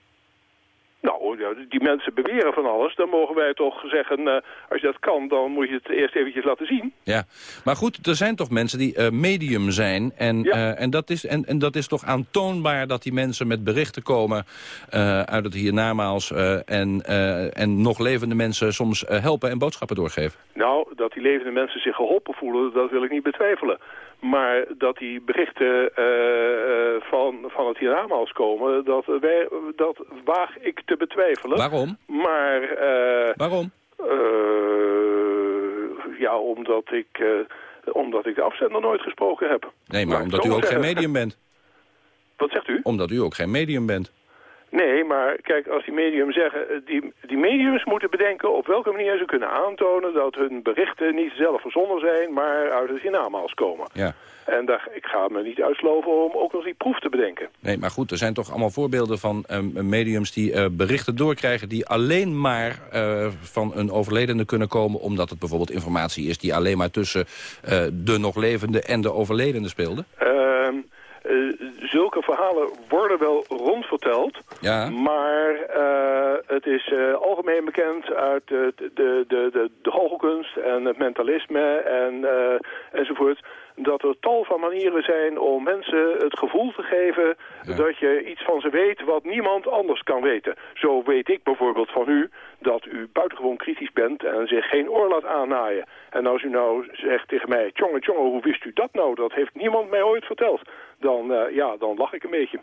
Nou, die mensen beweren van alles. Dan mogen wij toch zeggen, eh, als je dat kan, dan moet je het eerst eventjes laten zien. Ja, maar goed, er zijn toch mensen die eh, medium zijn. En, eh, en, dat is, en, en dat is toch aantoonbaar dat die mensen met berichten komen uit het hiernamaals. en, en nog levende mensen soms helpen en boodschappen doorgeven. Nou, dat die levende mensen zich geholpen voelen, dat wil ik niet betwijfelen. Maar dat die berichten eh, eh, van, van het hiernamaals komen, dat, wij, dat waag ik te betwijfelen. Waarom? Maar... eh, Waarom? ja, omdat ik, omdat ik de afzender nooit gesproken heb. Nee, maar omdat u ook geen medium bent. Wat zegt u? Omdat u ook geen medium bent. Nee, maar kijk, als die mediums zeggen... eh, Die, die mediums moeten bedenken op welke manier ze kunnen aantonen... dat hun berichten niet zelf verzonnen zijn, maar uit het hiernamaals komen. Ja. En daar, ik ga me niet uitsloven om ook nog die proef te bedenken. Nee, maar goed, er zijn toch allemaal voorbeelden van ehm, mediums die eh, berichten doorkrijgen... die alleen maar eh, van een overledene kunnen komen... omdat het bijvoorbeeld informatie is die alleen maar tussen de nog levende en de overledene speelde? Zulke verhalen worden wel rondverteld. Ja. Maar eh, het is eh, algemeen bekend uit de, de, de, de, de goochelkunst en het mentalisme en, eh, enzovoort... dat er tal van manieren zijn om mensen het gevoel te geven... dat je iets van ze weet wat niemand anders kan weten. Zo weet ik bijvoorbeeld van u dat u buitengewoon kritisch bent... en zich geen oor laat aannaaien. En als u nou zegt tegen mij... tjonge, tjonge, hoe wist u dat nou? Dat heeft niemand mij ooit verteld. Dan, eh, ja, dan lach ik een beetje.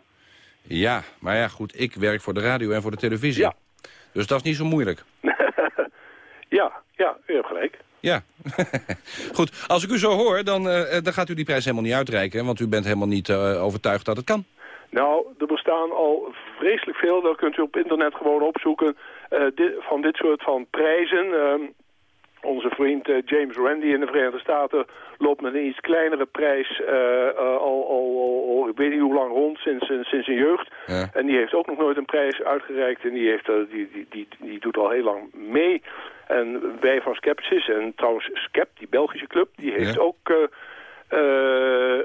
Ja, maar ja, goed, ik werk voor de radio en voor de televisie. Ja. Dus dat is niet zo moeilijk. Ja, ja, u hebt gelijk. Ja. Goed, als ik u zo hoor, dan, eh, dan gaat u die prijs helemaal niet uitreiken... want u bent helemaal niet eh, overtuigd dat het kan. Nou, er bestaan al vreselijk veel, dat kunt u op internet gewoon opzoeken, eh, dit- van dit soort van prijzen. Ehm, onze vriend eh, James Randi in de Verenigde Staten loopt met een iets kleinere prijs eh, eh, al, al, al, ik weet niet hoe lang rond, sinds, sinds, zijn jeugd. Ja. En die heeft ook nog nooit een prijs uitgereikt en die, heeft, eh, die, die, die, die doet al heel lang mee. En wij van Skepsis, en trouwens Skep, die Belgische club, die heeft Ja. ook...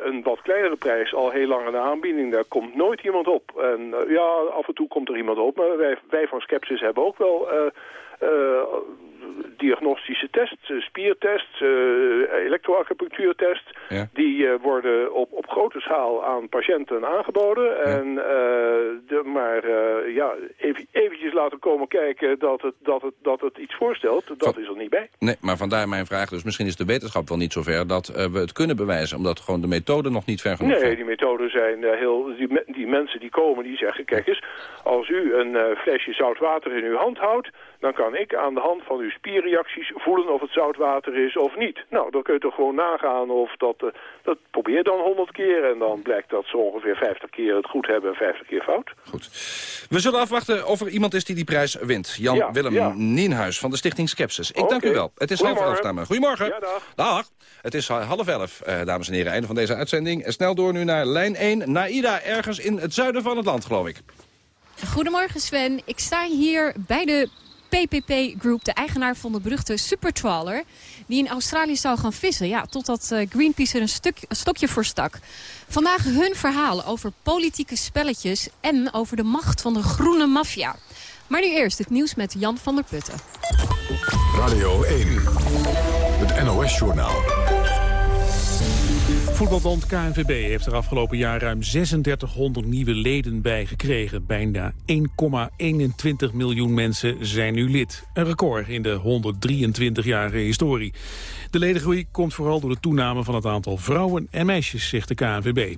een wat kleinere prijs al heel lang in de aanbieding. Daar komt nooit iemand op. En ja, af en toe komt er iemand op. Maar wij, wij van Skepsis hebben ook wel diagnostische tests, uh, spiertests, uh, elektroacupunctuurtests. Ja. Die worden op, op grote schaal aan patiënten aangeboden. En, de, maar ja, even, eventjes laten komen kijken dat het, dat het, dat het iets voorstelt, dat is er niet bij. Nee, maar vandaar mijn vraag. Dus misschien is de wetenschap wel niet zover dat we het kunnen bewijzen. Omdat gewoon de methoden nog niet ver genoeg nee, zijn. Nee, die methoden zijn heel... Die, die mensen die komen, die zeggen, kijk eens, als u een flesje zout water in uw hand houdt, dan kan ik aan de hand van uw spierreacties voelen of het zoutwater is of niet. Nou, dan kun je toch gewoon nagaan of dat... Uh, dat probeer dan 100 keer en dan blijkt dat ze ongeveer 50 keer het goed hebben en 50 keer fout. Goed. We zullen afwachten of er iemand is die die prijs wint. Jan Ja, Willem ja. Nienhuis van de Stichting Skepsis. Ik dank u wel. Het is half elf, Goedemorgen. dames. Goedemorgen. Ja, dag. Dag. Het is half elf, eh, dames en heren. Einde van deze uitzending. En snel door nu naar lijn 1. Naida, ergens in het zuiden van het land, geloof ik. Goedemorgen Sven. Ik sta hier bij de PPP Group, de eigenaar van de beruchte supertrawler... die in Australië zou gaan vissen. Ja, totdat eh, Greenpeace er een, stuk, een stokje voor stak. Vandaag hun verhalen over politieke spelletjes... en over de macht van de groene maffia. Maar nu eerst het nieuws met Jan van der Putten. Radio 1, het NOS-journaal. Voetbalbond KNVB heeft er afgelopen jaar ruim 3600 nieuwe leden bij gekregen. Bijna 1,21 miljoen mensen zijn nu lid. Een record in de 123-jarige historie. De ledengroei komt vooral door de toename van het aantal vrouwen en meisjes, zegt de KNVB.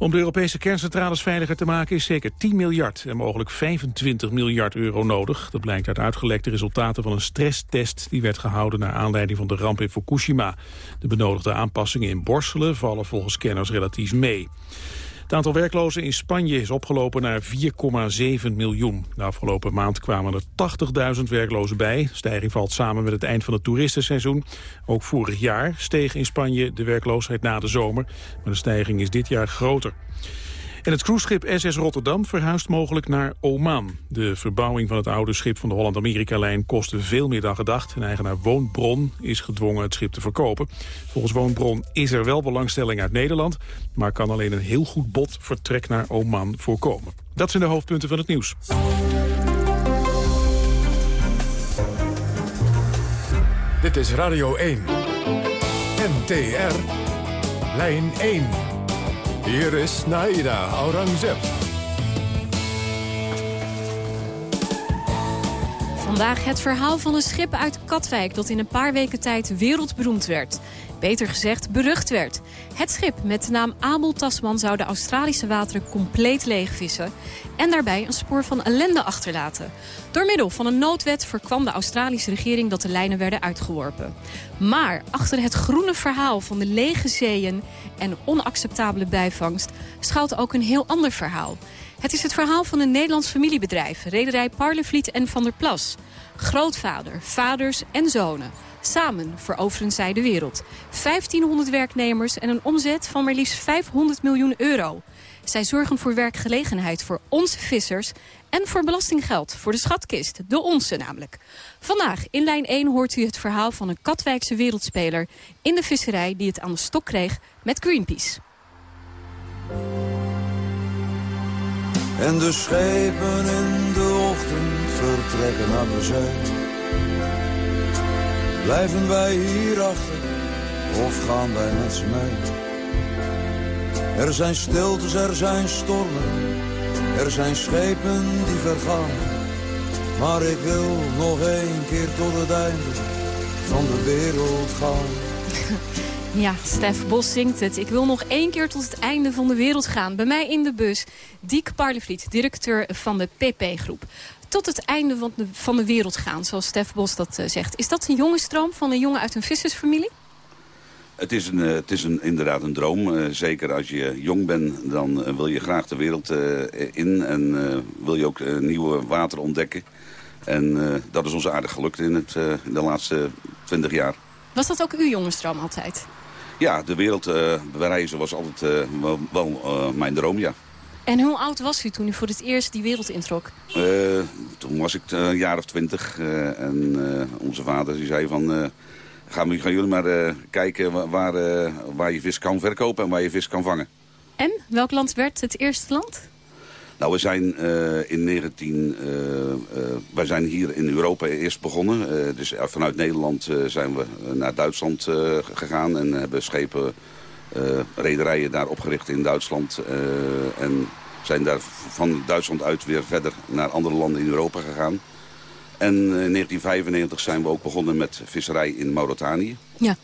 Om de Europese kerncentrales veiliger te maken is zeker 10 miljard en mogelijk 25 miljard euro nodig. Dat blijkt uit uitgelekte resultaten van een stresstest die werd gehouden naar aanleiding van de ramp in Fukushima. De benodigde aanpassingen in Borselen vallen volgens kenners relatief mee. Het aantal werklozen in Spanje is opgelopen naar 4,7 miljoen. De afgelopen maand kwamen er 80.000 werklozen bij. De stijging valt samen met het eind van het toeristenseizoen. Ook vorig jaar steeg in Spanje de werkloosheid na de zomer. Maar de stijging is dit jaar groter. En het cruiseschip SS Rotterdam verhuist mogelijk naar Oman. De verbouwing van het oude schip van de Holland-Amerika-lijn kostte veel meer dan gedacht. En eigenaar Woonbron is gedwongen het schip te verkopen. Volgens Woonbron is er wel belangstelling uit Nederland... maar kan alleen een heel goed bod vertrek naar Oman voorkomen. Dat zijn de hoofdpunten van het nieuws. Dit is Radio 1. NTR. Lijn 1. Hier is Naida Aurangzeb. Vandaag het verhaal van een schip uit Katwijk dat in een paar weken tijd wereldberoemd werd. Beter gezegd berucht werd. Het schip met de naam Abel Tasman zou de Australische wateren compleet leegvissen... en daarbij een spoor van ellende achterlaten. Door middel van een noodwet voorkwam de Australische regering dat de lijnen werden uitgeworpen. Maar achter het groene verhaal van de lege zeeën en onacceptabele bijvangst... schuilt ook een heel ander verhaal. Het is het verhaal van een Nederlands familiebedrijf, rederij Parlevliet en Van der Plas. Grootvader, vaders en zonen. Samen veroveren zij de wereld. 1500 werknemers en een omzet van maar liefst 500 miljoen euro. Zij zorgen voor werkgelegenheid voor onze vissers en voor belastinggeld voor de schatkist, de onze namelijk. Vandaag in lijn 1 hoort u het verhaal van een Katwijkse wereldspeler in de visserij die het aan de stok kreeg met Greenpeace. En de schepen in de ochtend vertrekken naar de zee. Blijven wij hier achter of gaan wij met ze mee? Er zijn stiltes, er zijn stormen, er zijn schepen die vergaan. Maar ik wil nog één keer tot het einde van de wereld gaan. Ja, Stef Bos zingt het. Ik wil nog één keer tot het einde van de wereld gaan. Bij mij in de bus, Diek Parlevliet, directeur van de PP-groep. Tot het einde van de, van de wereld gaan, zoals Stef Bos dat eh, zegt. Is dat een jongensdroom van een jongen uit een vissersfamilie? Het is, een, eh, het is een, inderdaad een droom. Eh, zeker als je jong bent, dan wil je graag de wereld in. En wil je ook nieuwe water ontdekken. En dat is ons aardig gelukt in, het, in de laatste twintig jaar. Was dat ook uw jongensdroom altijd? Ja, de wereld eh, bereizen was altijd eh, wel, eh, mijn droom, ja. En hoe oud was u toen u voor het eerst die wereld introk? Eh, toen was ik eh, een jaar of twintig. eh, en eh, onze vader die zei van... eh, gaan, gaan jullie maar eh, kijken wa- waar, eh, waar je vis kan verkopen en waar je vis kan vangen. En welk land werd het eerste land? Nou, we zijn uh, in 19... Uh, uh, wij zijn hier in Europa eerst begonnen. Dus vanuit Nederland zijn we naar Duitsland gegaan en hebben schepen, rederijen daar opgericht in Duitsland. en zijn daar van Duitsland uit weer verder naar andere landen in Europa gegaan. En in 1995 zijn we ook begonnen met visserij in Mauritanië. Ja.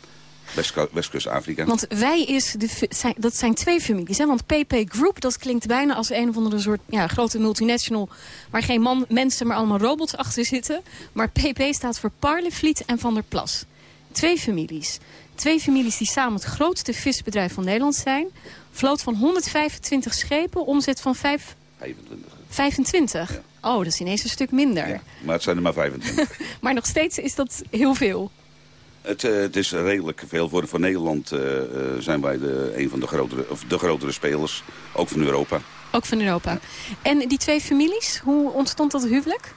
Westkust-Afrika. Want wij is, de, zijn, dat zijn twee families. Hè? Want PP Group, dat klinkt bijna als een of andere soort ja, grote multinational... waar geen man, mensen, maar allemaal robots achter zitten. Maar PP staat voor Parlevliet en Van der Plas. Twee families. Twee families die samen het grootste visbedrijf van Nederland zijn. Vloot van 125 schepen, omzet van 5... 25. 25? Oh, dat is ineens een stuk minder. Ja, maar het zijn er maar 25. maar nog steeds is dat heel veel. Het, uh, het, is redelijk veel. Voor, voor Nederland uh, zijn wij de, een van de grotere, of de grotere spelers. Ook van Europa. Ook van Europa. En die twee families, hoe ontstond dat huwelijk?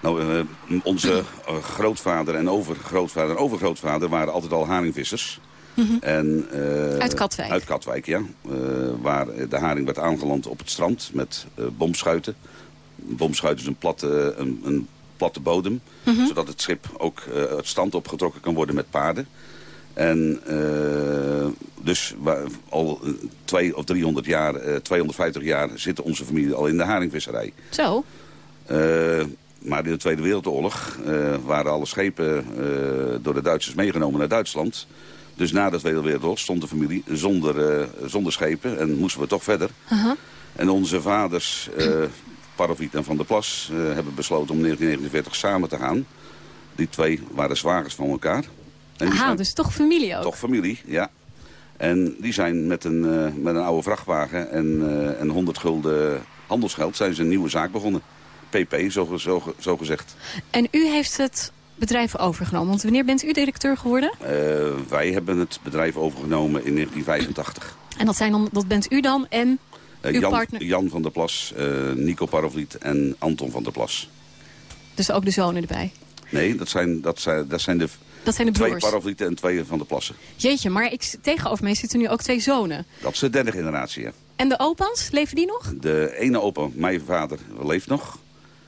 Nou, onze grootvader en overgrootvader en overgrootvader waren altijd al haringvissers. Mm -hmm. en, uit Katwijk? Uit Katwijk, ja. waar de haring werd aangeland op het strand met bomschuiten. Een bomschuit is een platte, een, een platte bodem. Mm -hmm. Zodat het schip ook uh, het stand opgetrokken kan worden met paarden. En uh, dus al twee of 300 jaar, uh, 250 jaar zit onze familie al in de haringvisserij. Zo? maar in de Tweede Wereldoorlog waren alle schepen door de Duitsers meegenomen naar Duitsland. Dus na de Tweede Wereldoorlog stond de familie zonder, zonder schepen en moesten we toch verder. -huh. En onze vaders Parroviet en Van der Plas uh, hebben besloten om 1949 samen te gaan. Die twee waren zwagers van elkaar. En Aha, zijn, dus toch familie ook? Toch familie, ja. En die zijn met een, uh, met een oude vrachtwagen en, uh, en 100 gulden handelsgeld zijn ze een nieuwe zaak begonnen. PP, zo, zo, zo gezegd. En u heeft het bedrijf overgenomen. Want wanneer bent u directeur geworden? wij hebben het bedrijf overgenomen in 1985. En dat, zijn dan, dat bent u dan en uh, Jan, Jan, van der Plas, uh, Nico Parovliet en Anton van der Plas. Dus ook de zonen erbij? Nee, dat zijn, dat zijn, dat zijn de, dat zijn de twee Parovlieten en twee van der Plassen. Jeetje, maar ik, tegenover mij zitten nu ook twee zonen. Dat is de derde generatie, ja. En de opa's, leven die nog? De ene opa, mijn vader, leeft nog.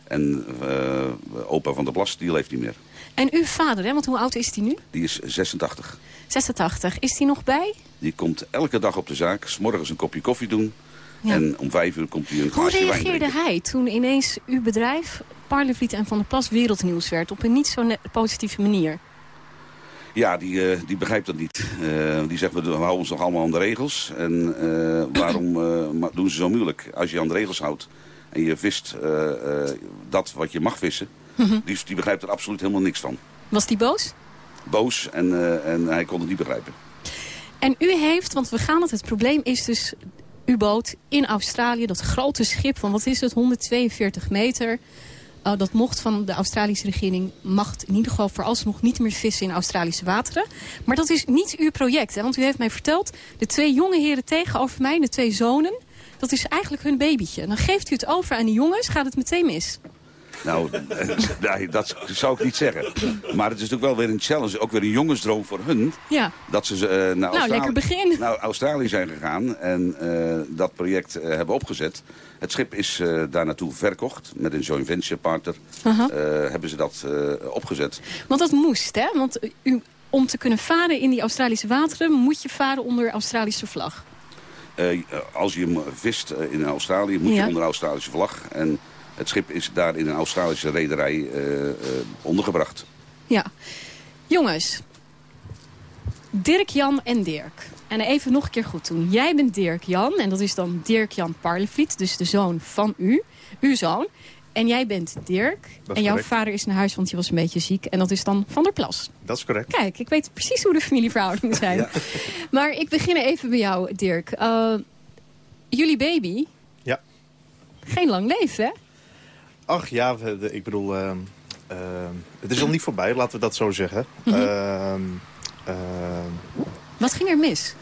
En uh, opa van der Plas, die leeft niet meer. En uw vader, hè? want hoe oud is die nu? Die is 86. 86. Is die nog bij? Die komt elke dag op de zaak, s morgens een kopje koffie doen... Ja. En om vijf uur komt hij een glaasje Hoe reageerde hij toen ineens uw bedrijf, Parlevliet en Van der Plas, wereldnieuws werd? Op een niet zo positieve manier. Ja, die, uh, die begrijpt dat niet. Uh, die zegt, we houden ons nog allemaal aan de regels. En uh, waarom doen ze zo moeilijk? Als je aan de regels houdt en je vist dat wat je mag vissen... Mhm. die, die begrijpt er absoluut helemaal niks van. Was die boos? Boos en, en hij kon het niet begrijpen. En u heeft, want we gaan het, het probleem is dus U-boot in Australië. Dat grote schip van, wat is het, 142 meter. Uh, dat mocht van de Australische regering, mag in ieder geval vooralsnog niet meer vissen in Australische wateren. Maar dat is niet uw project, hè? want u heeft mij verteld, de twee jonge heren tegenover mij, de twee zonen, dat is eigenlijk hun babytje. Dan geeft u het over aan die jongens, gaat het meteen mis. Nou, nee, dat zou ik niet zeggen. Maar het is natuurlijk wel weer een challenge, ook weer een jongensdroom voor hun. Ja. Dat ze uh, naar, nou, Australië, lekker begin. naar Australië zijn gegaan en uh, dat project uh, hebben opgezet. Het schip is daar naartoe verkocht met een joint venture partner. Uh -huh. hebben ze dat opgezet. Want dat moest, hè? Want u, om te kunnen varen in die Australische wateren moet je varen onder Australische vlag. als je vist in Australië moet Ja. je onder Australische vlag. En het schip is daar in een Australische rederij uh, uh, ondergebracht. Ja. Jongens. Dirk, Jan en Dirk. En even nog een keer goed doen. Jij bent Dirk Jan en dat is dan Dirk Jan Parlevliet. Dus de zoon van u. Uw zoon. En jij bent Dirk. is en jouw correct. vader is naar huis, want je was een beetje ziek. En dat is dan Van der Plas. Dat is correct. Kijk, ik weet precies hoe de familieverhoudingen zijn. Ja. Maar ik begin even bij jou, Dirk. Uh, jullie baby. Ja. Geen lang leven, hè? Ach ja, ik bedoel, ehm, ehm, het is al niet voorbij, laten we dat zo zeggen. Mhm. Ehm, Wat ging er mis?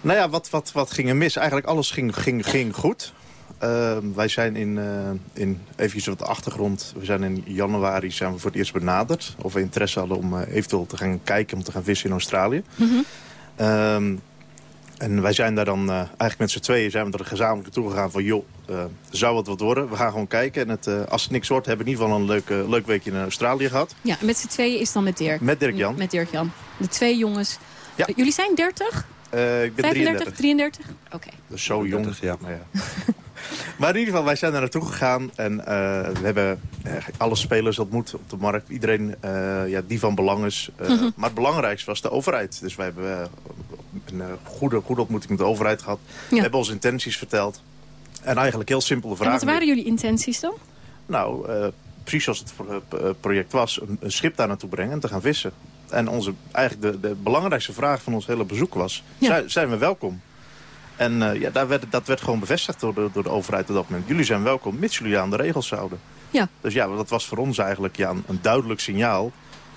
nou ja, wat, wat, wat ging er mis? Eigenlijk alles ging, ging, ging goed. Wij zijn in, eh in, even wat achtergrond, we zijn in januari zijn we voor het eerst benaderd. Of we interesse hadden om eh, eventueel te gaan kijken, om te gaan vissen in Australië. Mhm. En wij zijn daar dan, uh, eigenlijk met z'n tweeën zijn we er gezamenlijk naartoe gegaan van... joh, uh, zou het wat worden? We gaan gewoon kijken. En het, uh, als het niks wordt, hebben we in ieder geval een leuk, leuk weekje in Australië gehad. Ja, met z'n tweeën is dan met Dirk. Met Dirk Jan. Met Dirk Jan. De twee jongens. Ja. jullie zijn 30? ik ben 35, 33? Oké. Okay. Dat is zo jong. ja. Maar, ja. maar in ieder geval, wij zijn daar naartoe gegaan. En we hebben alle spelers ontmoet op de markt. Iedereen ja, die van belang is. Mm -hmm. Maar het belangrijkste was de overheid. Dus wij hebben een uh, goede, goede ontmoeting met de overheid gehad. Ja. We hebben onze intenties verteld. En eigenlijk heel simpele vragen. En wat waren jullie intenties dan? Nou, uh, precies zoals het project was. Een, een, schip daar naartoe brengen en te gaan vissen. En onze, eigenlijk de, de belangrijkste vraag van ons hele bezoek was... Ja. Zijn, zijn we welkom? En uh, ja, daar werd, dat werd gewoon bevestigd door de, door de overheid op dat moment. Jullie zijn welkom, mits jullie aan de regels zouden. Ja. Dus ja, dat was voor ons eigenlijk ja, een, een duidelijk signaal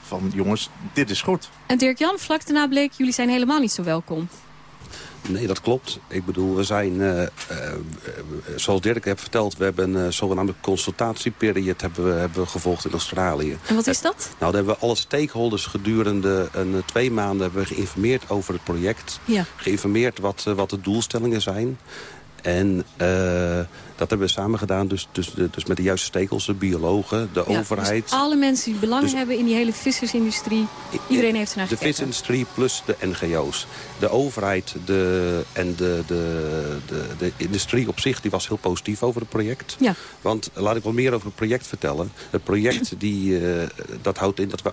van jongens, dit is goed. En Dirk-Jan, vlak daarna bleek, jullie zijn helemaal niet zo welkom. Nee, dat klopt. Ik bedoel, we zijn, uh, uh, zoals Dirk heeft verteld... we hebben een zogenaamde consultatieperiode hebben we, hebben we gevolgd in Australië. En wat is dat? Nou, daar hebben we alle stakeholders gedurende een, twee maanden... hebben we geïnformeerd over het project. Ja. Geïnformeerd wat, wat de doelstellingen zijn. En uh, dat hebben we samen gedaan, dus, dus, dus met de juiste stekels, de biologen, de ja, overheid. Dus alle mensen die belang dus, hebben in die hele vissersindustrie, iedereen heeft ernaar gekeken. De visindustrie plus de NGO's. De overheid de, en de, de, de, de industrie op zich die was heel positief over het project. Ja. Want laat ik wat meer over het project vertellen. Het project die, uh, dat houdt in dat we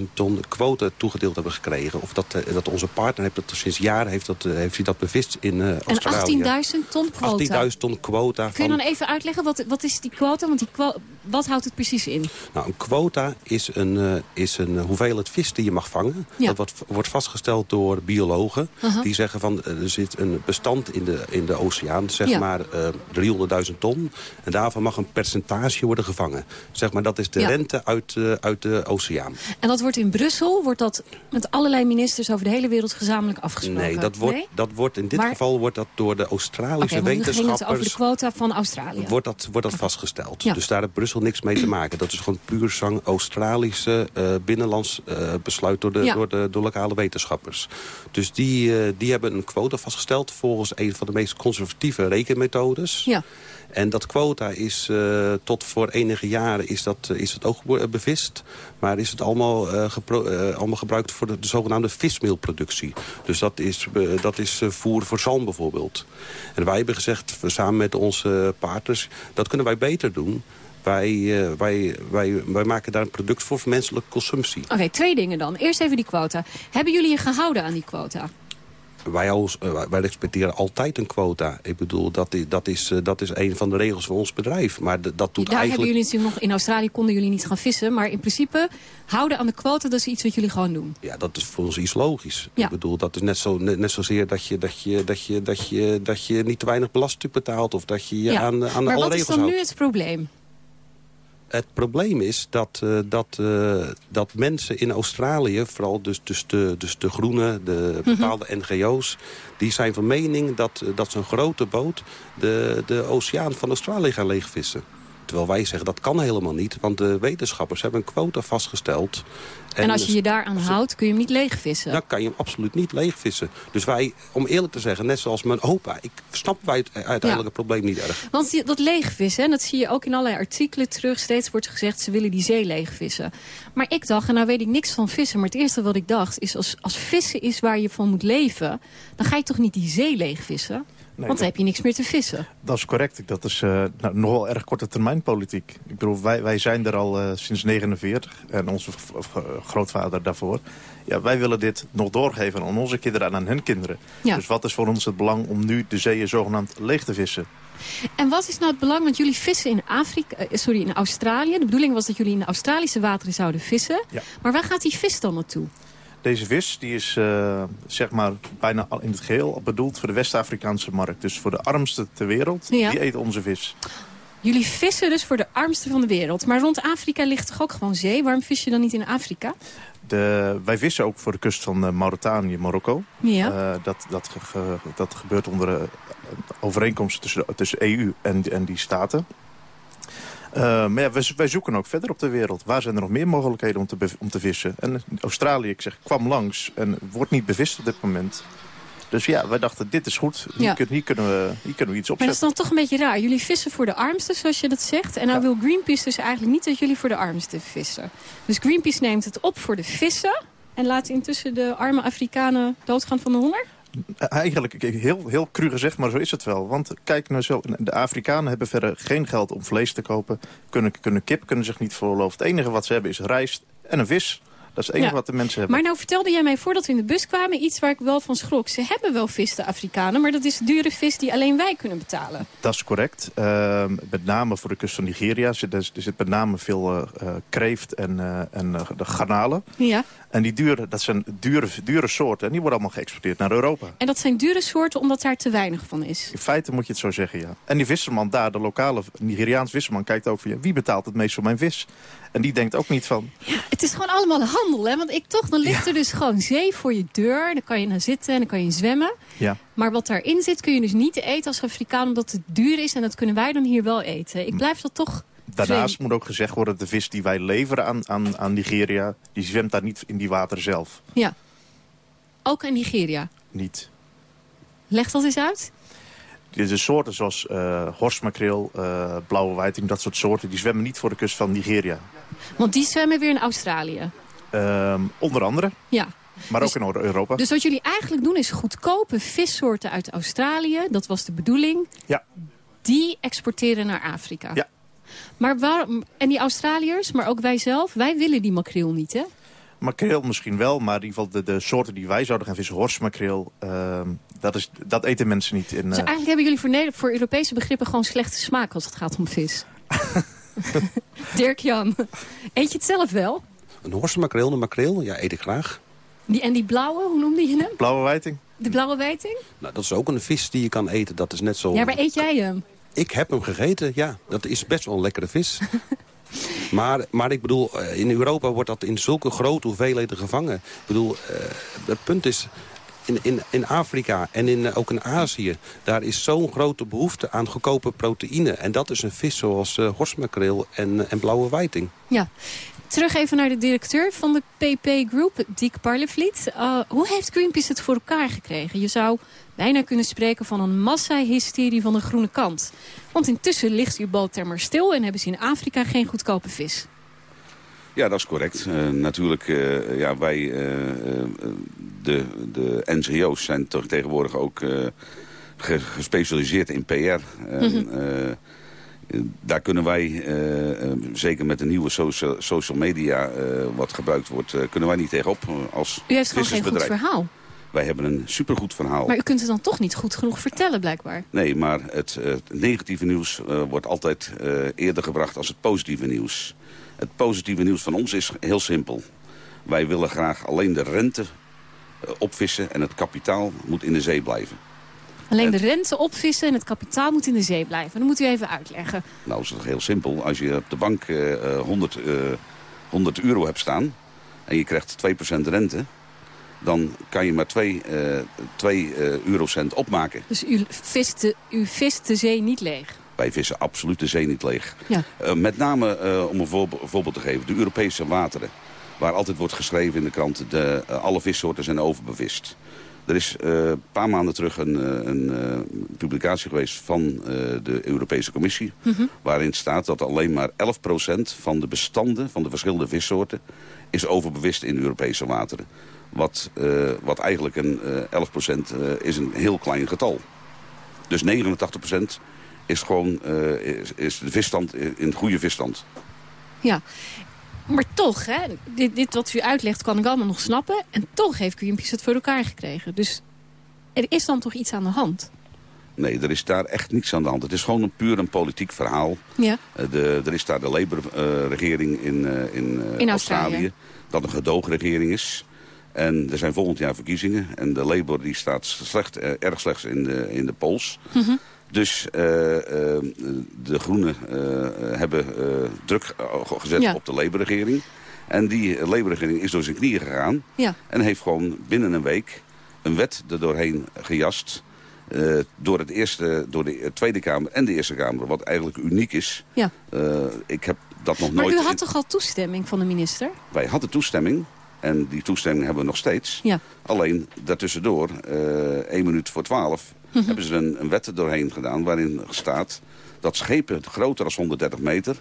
18.000 ton quota toegedeeld hebben gekregen. Of dat, uh, dat onze partner heeft dat sinds jaren heeft, dat, heeft hij dat bevist in uh, Australië. En 18.000 ton quota? 18.000 ton quota Kun je dan even uitleggen, wat, wat is die quota? Want die quota, wat houdt het precies in? Nou, een quota is een, uh, is een hoeveelheid vis die je mag vangen. Ja. Dat wordt, wordt vastgesteld door biologen. Uh -huh. Die zeggen van, uh, er zit een bestand in de, in de oceaan, zeg Ja. maar uh, 300.000 ton. En daarvan mag een percentage worden gevangen. Zeg maar, dat is de Ja. rente uit, uit de oceaan. En dat wordt in Brussel, wordt dat met allerlei ministers over de hele wereld gezamenlijk afgesproken? Nee, dat wordt, Nee? dat wordt in dit Maar- geval wordt dat door de Australische ging het over de wetenschappers... quota van Australië. Wordt dat, wordt dat vastgesteld. Dus daar heeft Brussel niks mee te maken. Dat is gewoon puur zang Australische eh, binnenlands eh, besluit door de, Ja. door de door lokale wetenschappers. Dus die, eh, die hebben een quota vastgesteld volgens een van de meest conservatieve rekenmethodes. Ja. En dat quota is tot voor enige jaren is dat, is dat ook be- bevist. Maar is het allemaal, allemaal gebruikt voor de, de zogenaamde vismeelproductie. Dus dat is, dat is voer voor zalm bijvoorbeeld. En wij hebben gezegd, samen met onze partners... dat kunnen wij beter doen. Wij, eh, wij, wij, wij maken daar een product voor voor menselijke consumptie. Oké, twee dingen dan. Eerst even die quota. Hebben jullie je gehouden aan die quota? Wij, als, eh, wij- respecteren altijd een quota. Ik bedoel, dat is, dat is, eh, dat is een van de regels van ons bedrijf. Maar dat doet Daar hebben eigenlijk... jullie natuurlijk nog... In Australië konden jullie niet gaan vissen. Maar in principe, houden aan de quota, dat is iets wat jullie gewoon doen. Ja, dat is voor ons iets logisch. Ja. Ik bedoel, dat is net, zo, net, net zozeer dat je, dat, je, dat, je, dat, je, dat je niet te weinig belasting betaalt... of dat je je Ja. aan, aan maar alle wat is regels dan houdt. nu het probleem? Het probleem is dat, eh, dat, eh, dat mensen in Australië, vooral dus, dus, de, dus de groene, de bepaalde NGO's... die zijn van mening dat, eh, dat zo'n grote boot de, de oceaan van Australië gaat leegvissen. Terwijl wij zeggen dat kan helemaal niet, want de wetenschappers hebben een quota vastgesteld. En, als je je daaraan houdt, kun je hem niet leegvissen. Dan kan je hem absoluut niet leegvissen. Dus wij, om eerlijk te zeggen, net zoals mijn opa... ik snap wij het uiteindelijk Ja. het probleem niet erg. Want die- dat leegvissen, en dat zie je ook in allerlei artikelen terug. Steeds wordt gezegd, ze willen die zee leegvissen. Maar ik dacht, en nou weet ik niks van vissen... maar het eerste wat ik dacht is, als, als vissen is waar je van moet leven... dan ga je toch niet die zee leegvissen? Want dan dat- heb je niks meer te vissen. Dat is correct. Dat is eh nou, nogal erg korte termijn politiek. Ik bedoel, wij, wij zijn er al eh, sinds 49 en onze v- grootvader daarvoor. Ja, wij willen dit nog doorgeven aan onze kinderen en aan hun kinderen. Ja. Dus wat is voor ons het belang om nu de zeeën zogenaamd leeg te vissen? En wat is nou het belang? Want jullie vissen in, Afrika, eh, sorry, in Australië. De bedoeling was dat jullie in de Australische wateren zouden vissen. Ja. Maar waar gaat die vis dan naartoe? Deze vis die is eh, zeg maar bijna al in het geheel bedoeld voor de West-Afrikaanse markt. Dus voor de armste ter wereld, Ja. die eten onze vis. Jullie vissen dus voor de armste van de wereld. Maar rond Afrika ligt toch ook gewoon zee? Waarom vis je dan niet in Afrika? De, wij vissen ook voor de kust van eh, Mauritanië, Marokko. Ja. Eh, dat, dat, ge- dat gebeurt onder overeenkomsten tussen, de- tussen EU en, en die staten. Eh, maar ja, wij, wij zoeken ook verder op de wereld. Waar zijn er nog meer mogelijkheden om te, om te vissen? En Australië, ik zeg, kwam langs en wordt niet bevist op dit moment. Dus ja, wij dachten, dit is goed. Hier, Ja. kun- hier, kunnen, we, hier kunnen we iets Maar dat is opzetten. dan toch een beetje raar. Jullie vissen voor de armsten, zoals je dat zegt. En nou wil Greenpeace dus eigenlijk niet dat jullie voor de armsten vissen. Dus Greenpeace neemt het op voor de vissen... en laat intussen de arme Afrikanen doodgaan van de honger? Eigenlijk heel, heel cru gezegd, maar zo is het wel. Want kijk nou zo, de Afrikanen hebben verder geen geld om vlees te kopen. Kunnen, kunnen kip, kunnen zich niet veroorloven. Het enige wat ze hebben is rijst en een vis. Dat is het enige Ja. wat de mensen hebben. Maar nou vertelde jij mij voordat we in de bus kwamen iets waar ik wel van schrok. Ze hebben wel vis, de Afrikanen, maar dat is dure vis die alleen wij kunnen betalen. Dat is correct. Ehm, met name voor de kust van Nigeria zit, er zit met name veel eh, kreeft en, eh, en de garnalen. Ja. En die dure, dat zijn dure, dure soorten en die worden allemaal geëxporteerd naar Europa. En dat zijn dure soorten omdat daar te weinig van is. In feite moet je het zo zeggen, ja. En die visserman daar, de lokale Nigeriaans visserman, kijkt ook van... Ja, wie betaalt het meest voor mijn vis? En die denkt ook niet van... Het is gewoon allemaal handel, hè? Want ik toch, dan ligt er dus gewoon zee voor je deur. Dan kan je naar zitten en dan kan je zwemmen. Ja, Maar wat daarin zit kun je dus niet eten als Afrikaan omdat het duur is. En dat kunnen wij dan hier wel eten. Ik blijf dat toch... Daarnaast moet ook gezegd worden... de vis die wij leveren aan, aan, aan Nigeria... die zwemt daar niet in die water zelf. Ja. Ook in Nigeria. Niet. Leg dat eens uit. De, soorten zoals eh horsmakreel, eh, blauwe wijting... dat soort soorten, die zwemmen niet voor de kust van Nigeria. Want die zwemmen weer in Australië. Ehm, onder andere, Ja. maar Dus- ook in Europa. Dus wat jullie eigenlijk doen is goedkope vissoorten uit Australië. Dat was de bedoeling. Ja. Die exporteren naar Afrika. Ja. Maar waarom, en die Australiërs, maar ook wij zelf, wij willen die makreel niet, hè? Makreel misschien wel, maar in ieder geval de, de soorten die wij zouden gaan vissen... horsmakreel, ehm, dat, is, dat eten mensen niet in... Dus eh, eigenlijk hebben jullie voor, voor Europese begrippen gewoon slechte smaak als het gaat om vis. Dirk-Jan, eet je het zelf wel? Een horsmakreel, een makreel, ja, eet ik graag. Die, en die blauwe, hoe noemde je hem? Blauwe wijting? De blauwe wijting? Nou, dat is ook een vis die je kan eten. Dat is net zo... Ja, maar eet jij hem? Ik heb hem gegeten, ja. Dat is best wel een lekkere vis. maar, maar ik bedoel, eh, in Europa wordt dat in zulke grote hoeveelheden gevangen. Ik bedoel, eh, het punt is... In, in, in Afrika en in, eh, ook in Azië, daar is zo'n grote behoefte aan goedkope proteïne. En dat is een vis zoals eh horsmakreel en, en blauwe wijting. Ja. Terug even naar de directeur van de PP Group, Diek Parlevliet. Uh, hoe heeft Greenpeace het voor elkaar gekregen? Je zou bijna kunnen spreken van een massahysterie van de groene kant. Want intussen ligt uw boot er maar stil en hebben ze in Afrika geen goedkope vis. Ja, dat is correct. Eh, natuurlijk, eh, ja, wij, eh, eh, de, de NGO's zijn toch tegenwoordig ook eh, ge- gespecialiseerd in PR. En, Mhm. eh, eh, daar kunnen wij, eh, eh, zeker met de nieuwe social, social media eh, wat gebruikt wordt, kunnen wij niet tegenop als U heeft gewoon geen goed verhaal. Wij hebben een supergoed verhaal. Maar u kunt het dan toch niet goed genoeg vertellen, blijkbaar. Nee, maar het, het negatieve nieuws wordt altijd eerder gebracht als het positieve nieuws. Het positieve nieuws van ons is heel simpel. Wij willen graag alleen de rente opvissen en het kapitaal moet in de zee blijven. Alleen de rente opvissen en het kapitaal moet in de zee blijven. Dat moet u even uitleggen. Nou is het heel simpel. Als je op de bank eh, eh, 100, eh, 100 euro hebt staan en je krijgt 2% rente... dan kan je maar 2, eh 2 eh, eurocent opmaken. Dus u vist, de, u vist de zee niet leeg. Wij vissen absoluut de zee niet leeg. Ja. Eh, met name, eh, om een voorbe- voorbeeld te geven, de Europese wateren. Waar altijd wordt geschreven in de krant, de, eh, alle vissoorten zijn overbevist. Er is eh, een paar maanden terug een, eh, een eh, publicatie geweest van de Europese Commissie. Mhm. Waarin staat dat alleen maar 11% van de bestanden van de verschillende vissoorten is overbewist in Europese wateren. Wat, wat eigenlijk een eh 11% eh, is een heel klein getal. Dus 89% is gewoon is, is de visstand in goede visstand. Ja, maar toch, hè, dit, dit wat u uitlegt kan ik allemaal nog snappen. En toch heeft Greenpeace het voor elkaar gekregen. Dus er is dan toch iets aan de hand. Nee, er is daar echt niets aan de hand. Het is gewoon een puur een politiek verhaal. Ja. Eh, de, er is daar de Labour-regering in, eh, in, eh, In Australië. Australië. Dat een gedoogregering is. En er zijn volgend jaar verkiezingen. En de Labour die staat slecht, erg slechts in de, in de polls. Mhm. Dus eh, eh, de Groenen eh, hebben druk gezet Ja. op de Labour-regering. En die Labour-regering is door zijn knieën gegaan. Ja. En heeft gewoon binnen een week een wet er doorheen gejast. door, het eerste, door de Tweede Kamer en de Eerste Kamer. Wat eigenlijk uniek is. Ja. Ik heb dat nog Maar nooit... u had toch al toestemming van de minister? Wij hadden toestemming. En die toestemming hebben we nog steeds. Ja. Alleen daartussendoor, eh 1 minuut voor 12, Hebben ze een, een wet er doorheen gedaan... waarin staat dat schepen groter dan 130 meter...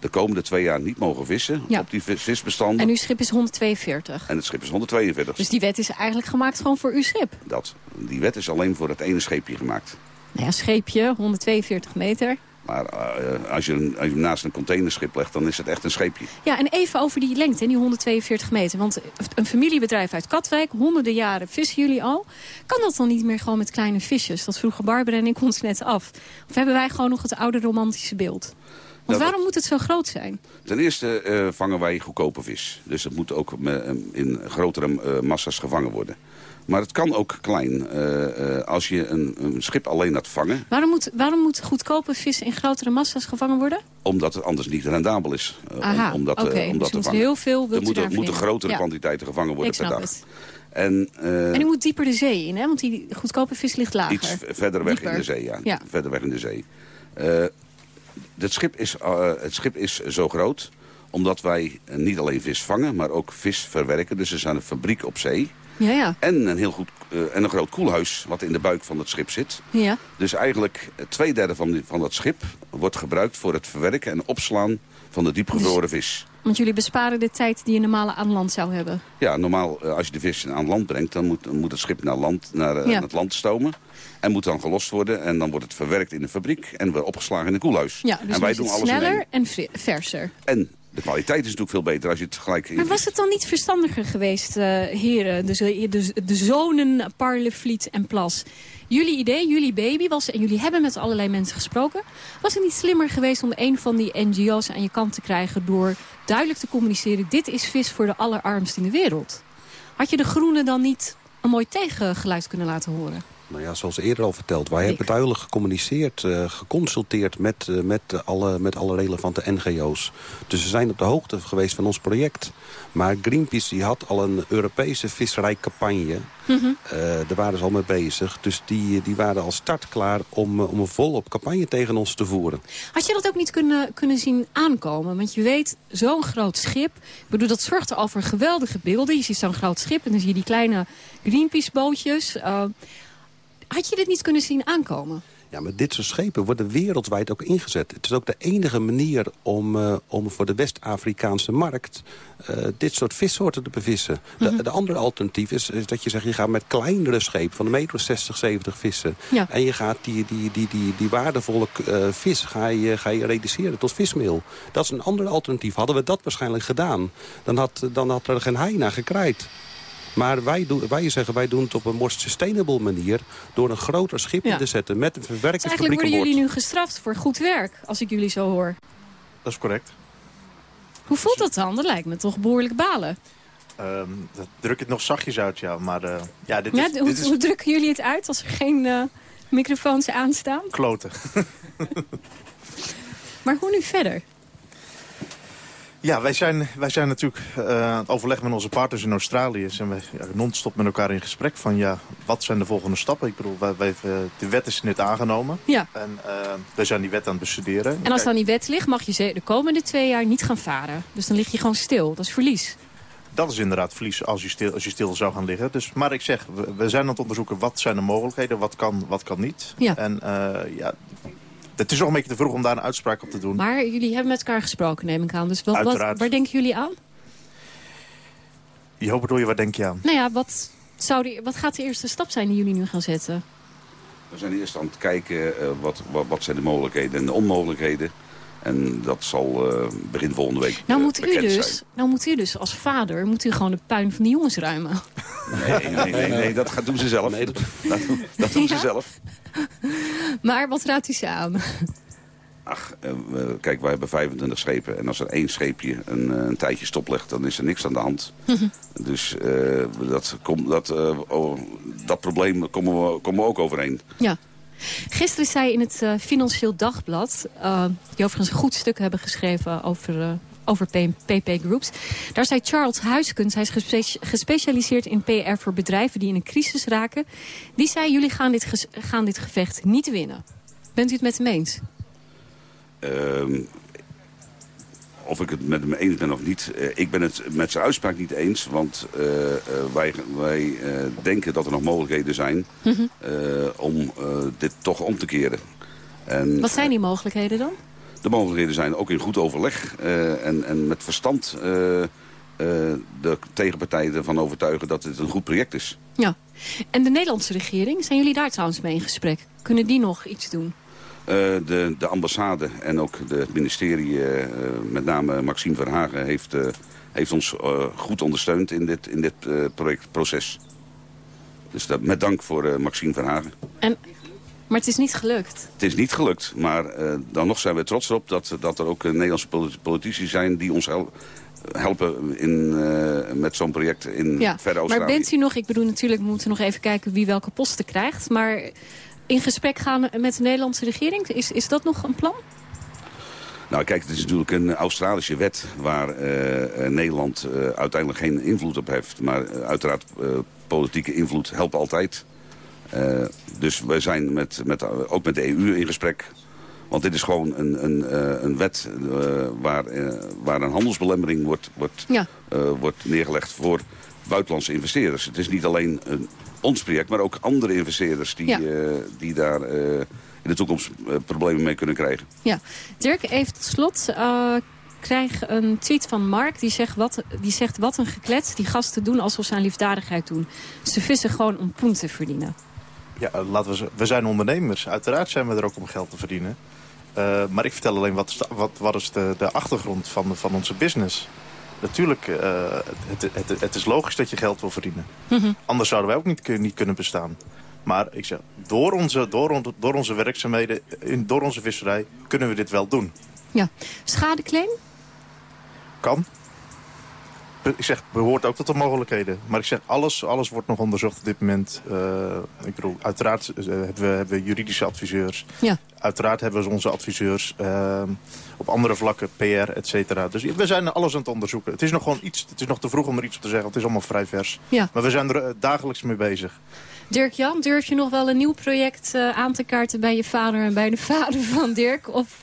de komende twee jaar niet mogen vissen Ja. op die vis- visbestanden. En uw schip is 142. En het schip is 142. Dus die wet is eigenlijk gemaakt gewoon voor uw schip. Dat. Die wet is alleen voor het ene scheepje gemaakt. Nou ja, scheepje, 142 meter. Maar eh, als, je een, als je hem naast een containerschip legt, dan is het echt een scheepje. Ja, en even over die lengte, die 142 meter. Want een familiebedrijf uit Katwijk, honderden jaren vissen jullie al. Kan dat dan niet meer gewoon met kleine visjes? Dat vroegen Barbara en ik ons net af. Of hebben wij gewoon nog het oude romantische beeld? Want waarom moet het zo groot zijn? Ten eerste eh, vangen wij goedkope vis. Dus het moet ook eh, in grotere massa's gevangen worden. Maar het kan ook klein. eh, eh, als je een, een schip alleen laat vangen, Waarom moet, waarom moet goedkope vis in grotere massa's gevangen worden? omdat het anders niet rendabel is. eh, om- Aha, om, dat, eh, oké. om dat te vangen. heel veel wilt er moeten, grotere Ja. kwantiteiten gevangen worden per dag. het. En, eh, En u moet dieper de zee in, hè? Want die goedkope vis ligt lager. Iets verder weg Dieper. in de zee, ja. Ja. Verder weg in de zee. Het, schip is, het schip is zo groot omdat wij niet alleen vis vangen, maar ook vis verwerken. Dus er is een fabriek op zee. Ja, ja. En een, heel goed, eh, en een groot koelhuis wat in de buik van het schip zit. ja. Dus eigenlijk eh, twee derde van, die, van dat schip wordt gebruikt voor het verwerken en opslaan van de diepgevroren vis. Want jullie besparen de tijd die je normaal aan land zou hebben. Ja, normaal eh, als je de vis aan land brengt, dan moet, moet het schip naar, land, naar Ja. het land stomen. En moet dan gelost worden. En dan wordt het verwerkt in de fabriek en weer opgeslagen in een koelhuis. Ja, dus en wij doen het alles sneller en verser. En de kwaliteit is natuurlijk veel beter als je het gelijk... Maar was het dan niet verstandiger geweest, eh, heren, de, zo- de, de zonen Parlevliet en Plas? Jullie idee, jullie baby was, en jullie hebben met allerlei mensen gesproken... was het niet slimmer geweest om een van die NGO's aan je kant te krijgen... door duidelijk te communiceren, dit is vis voor de allerarmsten in de wereld? Had je de groenen dan niet een mooi tegengeluid kunnen laten horen? Nou ja, zoals eerder al verteld, wij hebben duidelijk gecommuniceerd, eh, geconsulteerd met, eh, met, alle, met alle relevante NGO's. Dus ze zijn op de hoogte geweest van ons project. Maar Greenpeace die had al een Europese visserijcampagne. Eh, daar waren ze al mee bezig. Dus die, die waren al startklaar om, om een volop campagne tegen ons te voeren. Had je dat ook niet kunnen, kunnen zien aankomen? Want je weet, zo'n groot schip... Ik bedoel, dat zorgt er al voor geweldige beelden. Je ziet zo'n groot schip en dan zie je die kleine Greenpeace-bootjes. Had je dit niet kunnen zien aankomen? Ja, maar dit soort schepen worden wereldwijd ook ingezet. Het is ook de enige manier om, eh, om voor de West-Afrikaanse markt... eh, dit soort vissoorten te bevissen. De, Mhm. de andere alternatief is, is dat je zegt... je gaat met kleinere schepen van een meter 60, 70 vissen. Ja. En je gaat die, die, die, die, die waardevolle eh, vis ga je, ga je reduceren tot vismeel. Dat is een ander alternatief. Hadden we dat waarschijnlijk gedaan... dan had, dan had er geen hij naar gekraaid. Maar wij, doen, wij zeggen, wij doen het op een more sustainable manier... door een groter schip Ja. in te zetten met een Dus verwerkte eigenlijk fabriek aan worden jullie nu gestraft voor goed werk, als ik jullie zo hoor. Dat is correct. Hoe voelt dat dan? Dat lijkt me toch behoorlijk balen. Ehm, dat druk het nog zachtjes uit, ja. Maar eh, ja, dit Ja, is, hoe, dit is hoe drukken jullie het uit als er geen eh, microfoons aanstaan? kloten. Maar hoe nu verder? Ja, wij zijn, wij zijn natuurlijk eh, aan het overleg met onze partners in Australië. Zijn we ja, non-stop met elkaar in gesprek van ja, wat zijn de volgende stappen? Ik bedoel, wij, wij, eh, de wet is net aangenomen. Ja. En eh, wij zijn die wet aan het bestuderen. En als dan die wet ligt, mag je ze de komende twee jaar niet gaan varen. Dus dan lig je gewoon stil. Dat is verlies. Dat is inderdaad verlies als je stil, als je stil zou gaan liggen. Dus, maar ik zeg, we, we zijn aan het onderzoeken wat zijn de mogelijkheden, wat kan, wat kan niet. Ja. En ja, het is nog een beetje te vroeg om daar een uitspraak op te doen. Maar jullie hebben met elkaar gesproken, neem ik aan. Dus wat, wat, waar denken jullie aan? Je bedoel je, waar denk je aan? Nou ja, wat, zou die, wat gaat de eerste stap zijn die jullie nu gaan zetten? We zijn eerst aan het kijken eh, wat, wat, wat zijn de mogelijkheden en de onmogelijkheden. En dat zal eh, begin volgende week Nou eh, moet, u dus, zijn. nou moet u dus als vader moet u gewoon de puin van de jongens ruimen. Nee, nee, nee, nee, dat gaat, doen ze zelf. dat, doen- dat doen ze Ja? zelf. Maar wat raadt u ze aan? Ach, eh, kijk, wij hebben 25 schepen. En als er één scheepje een, eh, een tijdje stoplegt, dan is er niks aan de hand. Dus eh, dat, dat, oh, dat probleem komen we, komen we ook overheen. Ja. Gisteren zei in het Financieel Dagblad... die overigens een goed stuk hebben geschreven over, over PP Groups... daar zei Charles Huiskens, hij is gespe- gespecialiseerd in PR voor bedrijven... die in een crisis raken. Die zei, jullie gaan dit, gaan dit gevecht niet winnen. Bent u het met hem eens? Ehm, of ik het met hem eens ben of niet. Uh, ik ben het met zijn uitspraak niet eens. Want uh, wij, wij denken dat er nog mogelijkheden zijn mm -hmm. om dit toch om te keren. En, Wat zijn die mogelijkheden dan? De mogelijkheden zijn ook in goed overleg en, en met verstand de tegenpartijen ervan overtuigen dat het een goed project is. Ja. En de Nederlandse regering, zijn jullie daar trouwens mee in gesprek? Kunnen die nog iets doen? Uh, de, de ambassade en ook het ministerie, uh, met name Maxime Verhagen, heeft, uh, heeft ons goed ondersteund in dit, in dit projectproces. Dus dat, met dank voor Maxime Verhagen. En, maar het is niet gelukt? Het is niet gelukt, maar dan nog zijn we trots erop dat, dat er ook Nederlandse politici zijn die ons helpen in, met zo'n project in ja, verder Australië. Maar bent u nog, ik bedoel natuurlijk, we moeten nog even kijken wie welke posten krijgt, maar in gesprek gaan met de Nederlandse regering? Is, is dat nog een plan? Nou kijk, het is natuurlijk een Australische wet waar uh, Nederland uh, uiteindelijk geen invloed op heeft. Maar uiteraard politieke invloed helpt altijd. Dus we zijn met, met, ook met de EU in gesprek. Want dit is gewoon een, een, een wet waar, waar een handelsbelemmering wordt, wordt, ja. wordt neergelegd voor buitenlandse investeerders. Het is niet alleen een ons project, maar ook andere investeerders die, ja. uh, die daar uh, in de toekomst uh, problemen mee kunnen krijgen. Ja, Dirk, even tot slot. krijg een tweet van Mark die zegt, wat, die zegt wat een geklets die gasten doen alsof ze aan liefdadigheid doen. Ze vissen gewoon om poen te verdienen. Ja, laten we, we zijn ondernemers. Uiteraard zijn we er ook om geld te verdienen. Uh, maar ik vertel alleen wat is de, wat, wat is de, de achtergrond van, van onze business. Natuurlijk, uh, het, het, het, is logisch dat je geld wil verdienen. Mm -hmm. Anders zouden wij ook niet, niet kunnen bestaan. Maar ik zeg, door onze, door, door onze werkzaamheden, in, door onze visserij, kunnen we dit wel doen. Ja. Schadeclaim? Kan. Ik zeg, behoort ook tot de mogelijkheden. Maar ik zeg, alles, alles wordt nog onderzocht op dit moment. Uh, ik bedoel, uiteraard uh, hebben, we, hebben we juridische adviseurs. Ja. Uiteraard hebben we onze adviseurs. Uh, op andere vlakken, PR, et cetera. Dus we zijn alles aan het onderzoeken. Het is nog gewoon iets, het is nog te vroeg om er iets op te zeggen. Het is allemaal vrij vers. Ja. Maar we zijn er dagelijks mee bezig. Dirk-Jan, durf je nog wel een nieuw project aan te kaarten bij je vader en bij de vader van Dirk? Of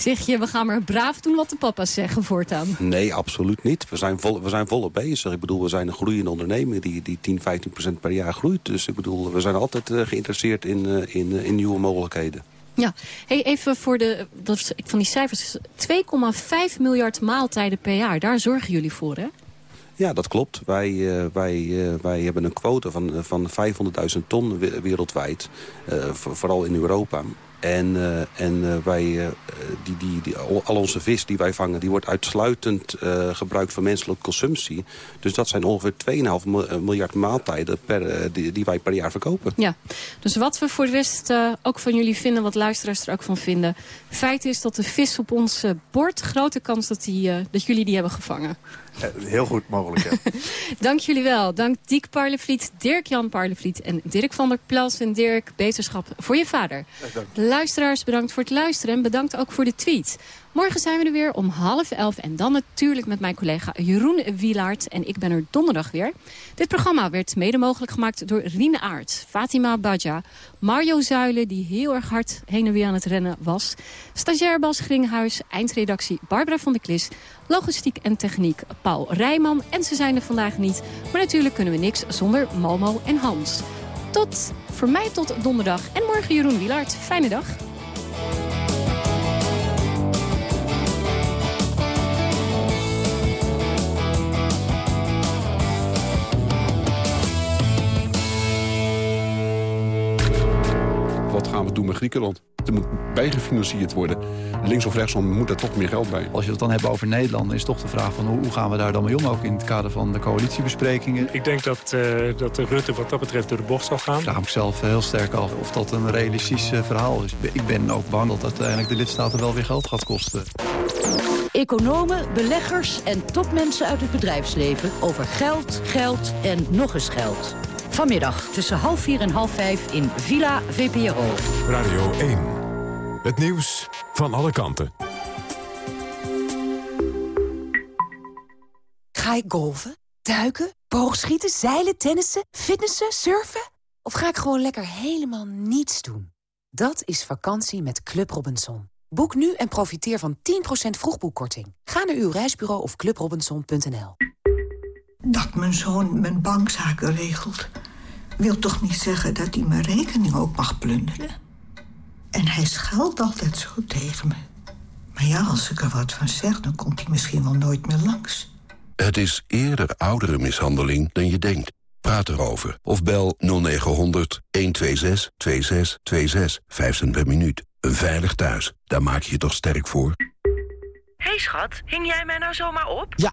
zeg je, we gaan maar braaf doen wat de papa's zeggen voortaan? Nee, absoluut niet. We zijn, vol, we zijn volop bezig. Ik bedoel, we zijn een groeiende onderneming die, die 10, 15 procent per jaar groeit. Dus ik bedoel, we zijn altijd uh, geïnteresseerd in, uh, in, uh, in nieuwe mogelijkheden. Ja, hey, even voor de, dat, van die cijfers. 2,5 miljard maaltijden per jaar, daar zorgen jullie voor, hè? Ja, dat klopt. Wij, uh, wij, uh, wij hebben een quote van, van 500.000 ton wereldwijd. Uh, vooral in Europa. En, uh, en uh, wij, uh, die, die, die, al onze vis die wij vangen... die wordt uitsluitend gebruikt voor menselijke consumptie. Dus dat zijn ongeveer 2,5 miljard maaltijden per, die, die, wij per jaar verkopen. Ja, dus wat we voor de rest ook van jullie vinden... wat luisteraars er ook van vinden... feit is dat de vis op ons bord... grote kans dat, die, dat jullie die hebben gevangen. Heel goed mogelijk. Dank jullie wel. Dank Diek Parlevliet, Dirk-Jan Parlevliet en Dirk van der Plas. En Dirk, beterschap voor je vader. Ja, Luisteraars, bedankt voor het luisteren en bedankt ook voor de tweet. Morgen zijn we er weer om half elf en dan natuurlijk met mijn collega Jeroen Wielaert. En ik ben er donderdag weer. Dit programma werd mede mogelijk gemaakt door Rien Aert, Fatima Badja, Mario Zuilen, die heel erg hard heen en weer aan het rennen was. Stagiair Bas Gringhuis, eindredactie Barbara van der Klis, logistiek en techniek Paul Rijman. En ze zijn er vandaag niet, maar natuurlijk kunnen we niks zonder Malmo en Hans. Tot, voor mij tot donderdag en morgen Jeroen Wielaert. Fijne dag. wat gaan we doen met Griekenland? Er moet bijgefinancierd worden. Links of rechtsom moet er toch meer geld bij. Als je het dan hebt over Nederland, is toch de vraag van hoe gaan we daar dan mee om? Ook in het kader van de coalitiebesprekingen. Ik denk dat, uh, dat de Rutte wat dat betreft door de bocht zal gaan. Ik vraag me zelf heel sterk af of dat een realistisch uh, verhaal is. Ik ben ook bang dat uiteindelijk de lidstaten wel weer geld gaat kosten. Economen, beleggers en topmensen uit het bedrijfsleven over geld, geld en nog eens geld. Vanmiddag tussen half vier en half vijf in Villa VPRO. Radio 1. Het nieuws van alle kanten. Ga ik golven, duiken, boogschieten, zeilen, tennissen, fitnessen, surfen? Of ga ik gewoon lekker helemaal niets doen? Dat is vakantie met Club Robinson. Boek nu en profiteer van 10% vroegboekkorting. Ga naar uw reisbureau of clubrobinson.nl. Dat mijn zoon mijn bankzaken regelt... wil toch niet zeggen dat hij mijn rekening ook mag plunderen? En hij scheldt altijd zo tegen me. Maar ja, als ik er wat van zeg, dan komt hij misschien wel nooit meer langs. Het is eerder oudere mishandeling dan je denkt. Praat erover of bel 0900 126 2626. 5 cent per minuut. Een veilig thuis, daar maak je je toch sterk voor? hey schat, hing jij mij nou zomaar op? Ja,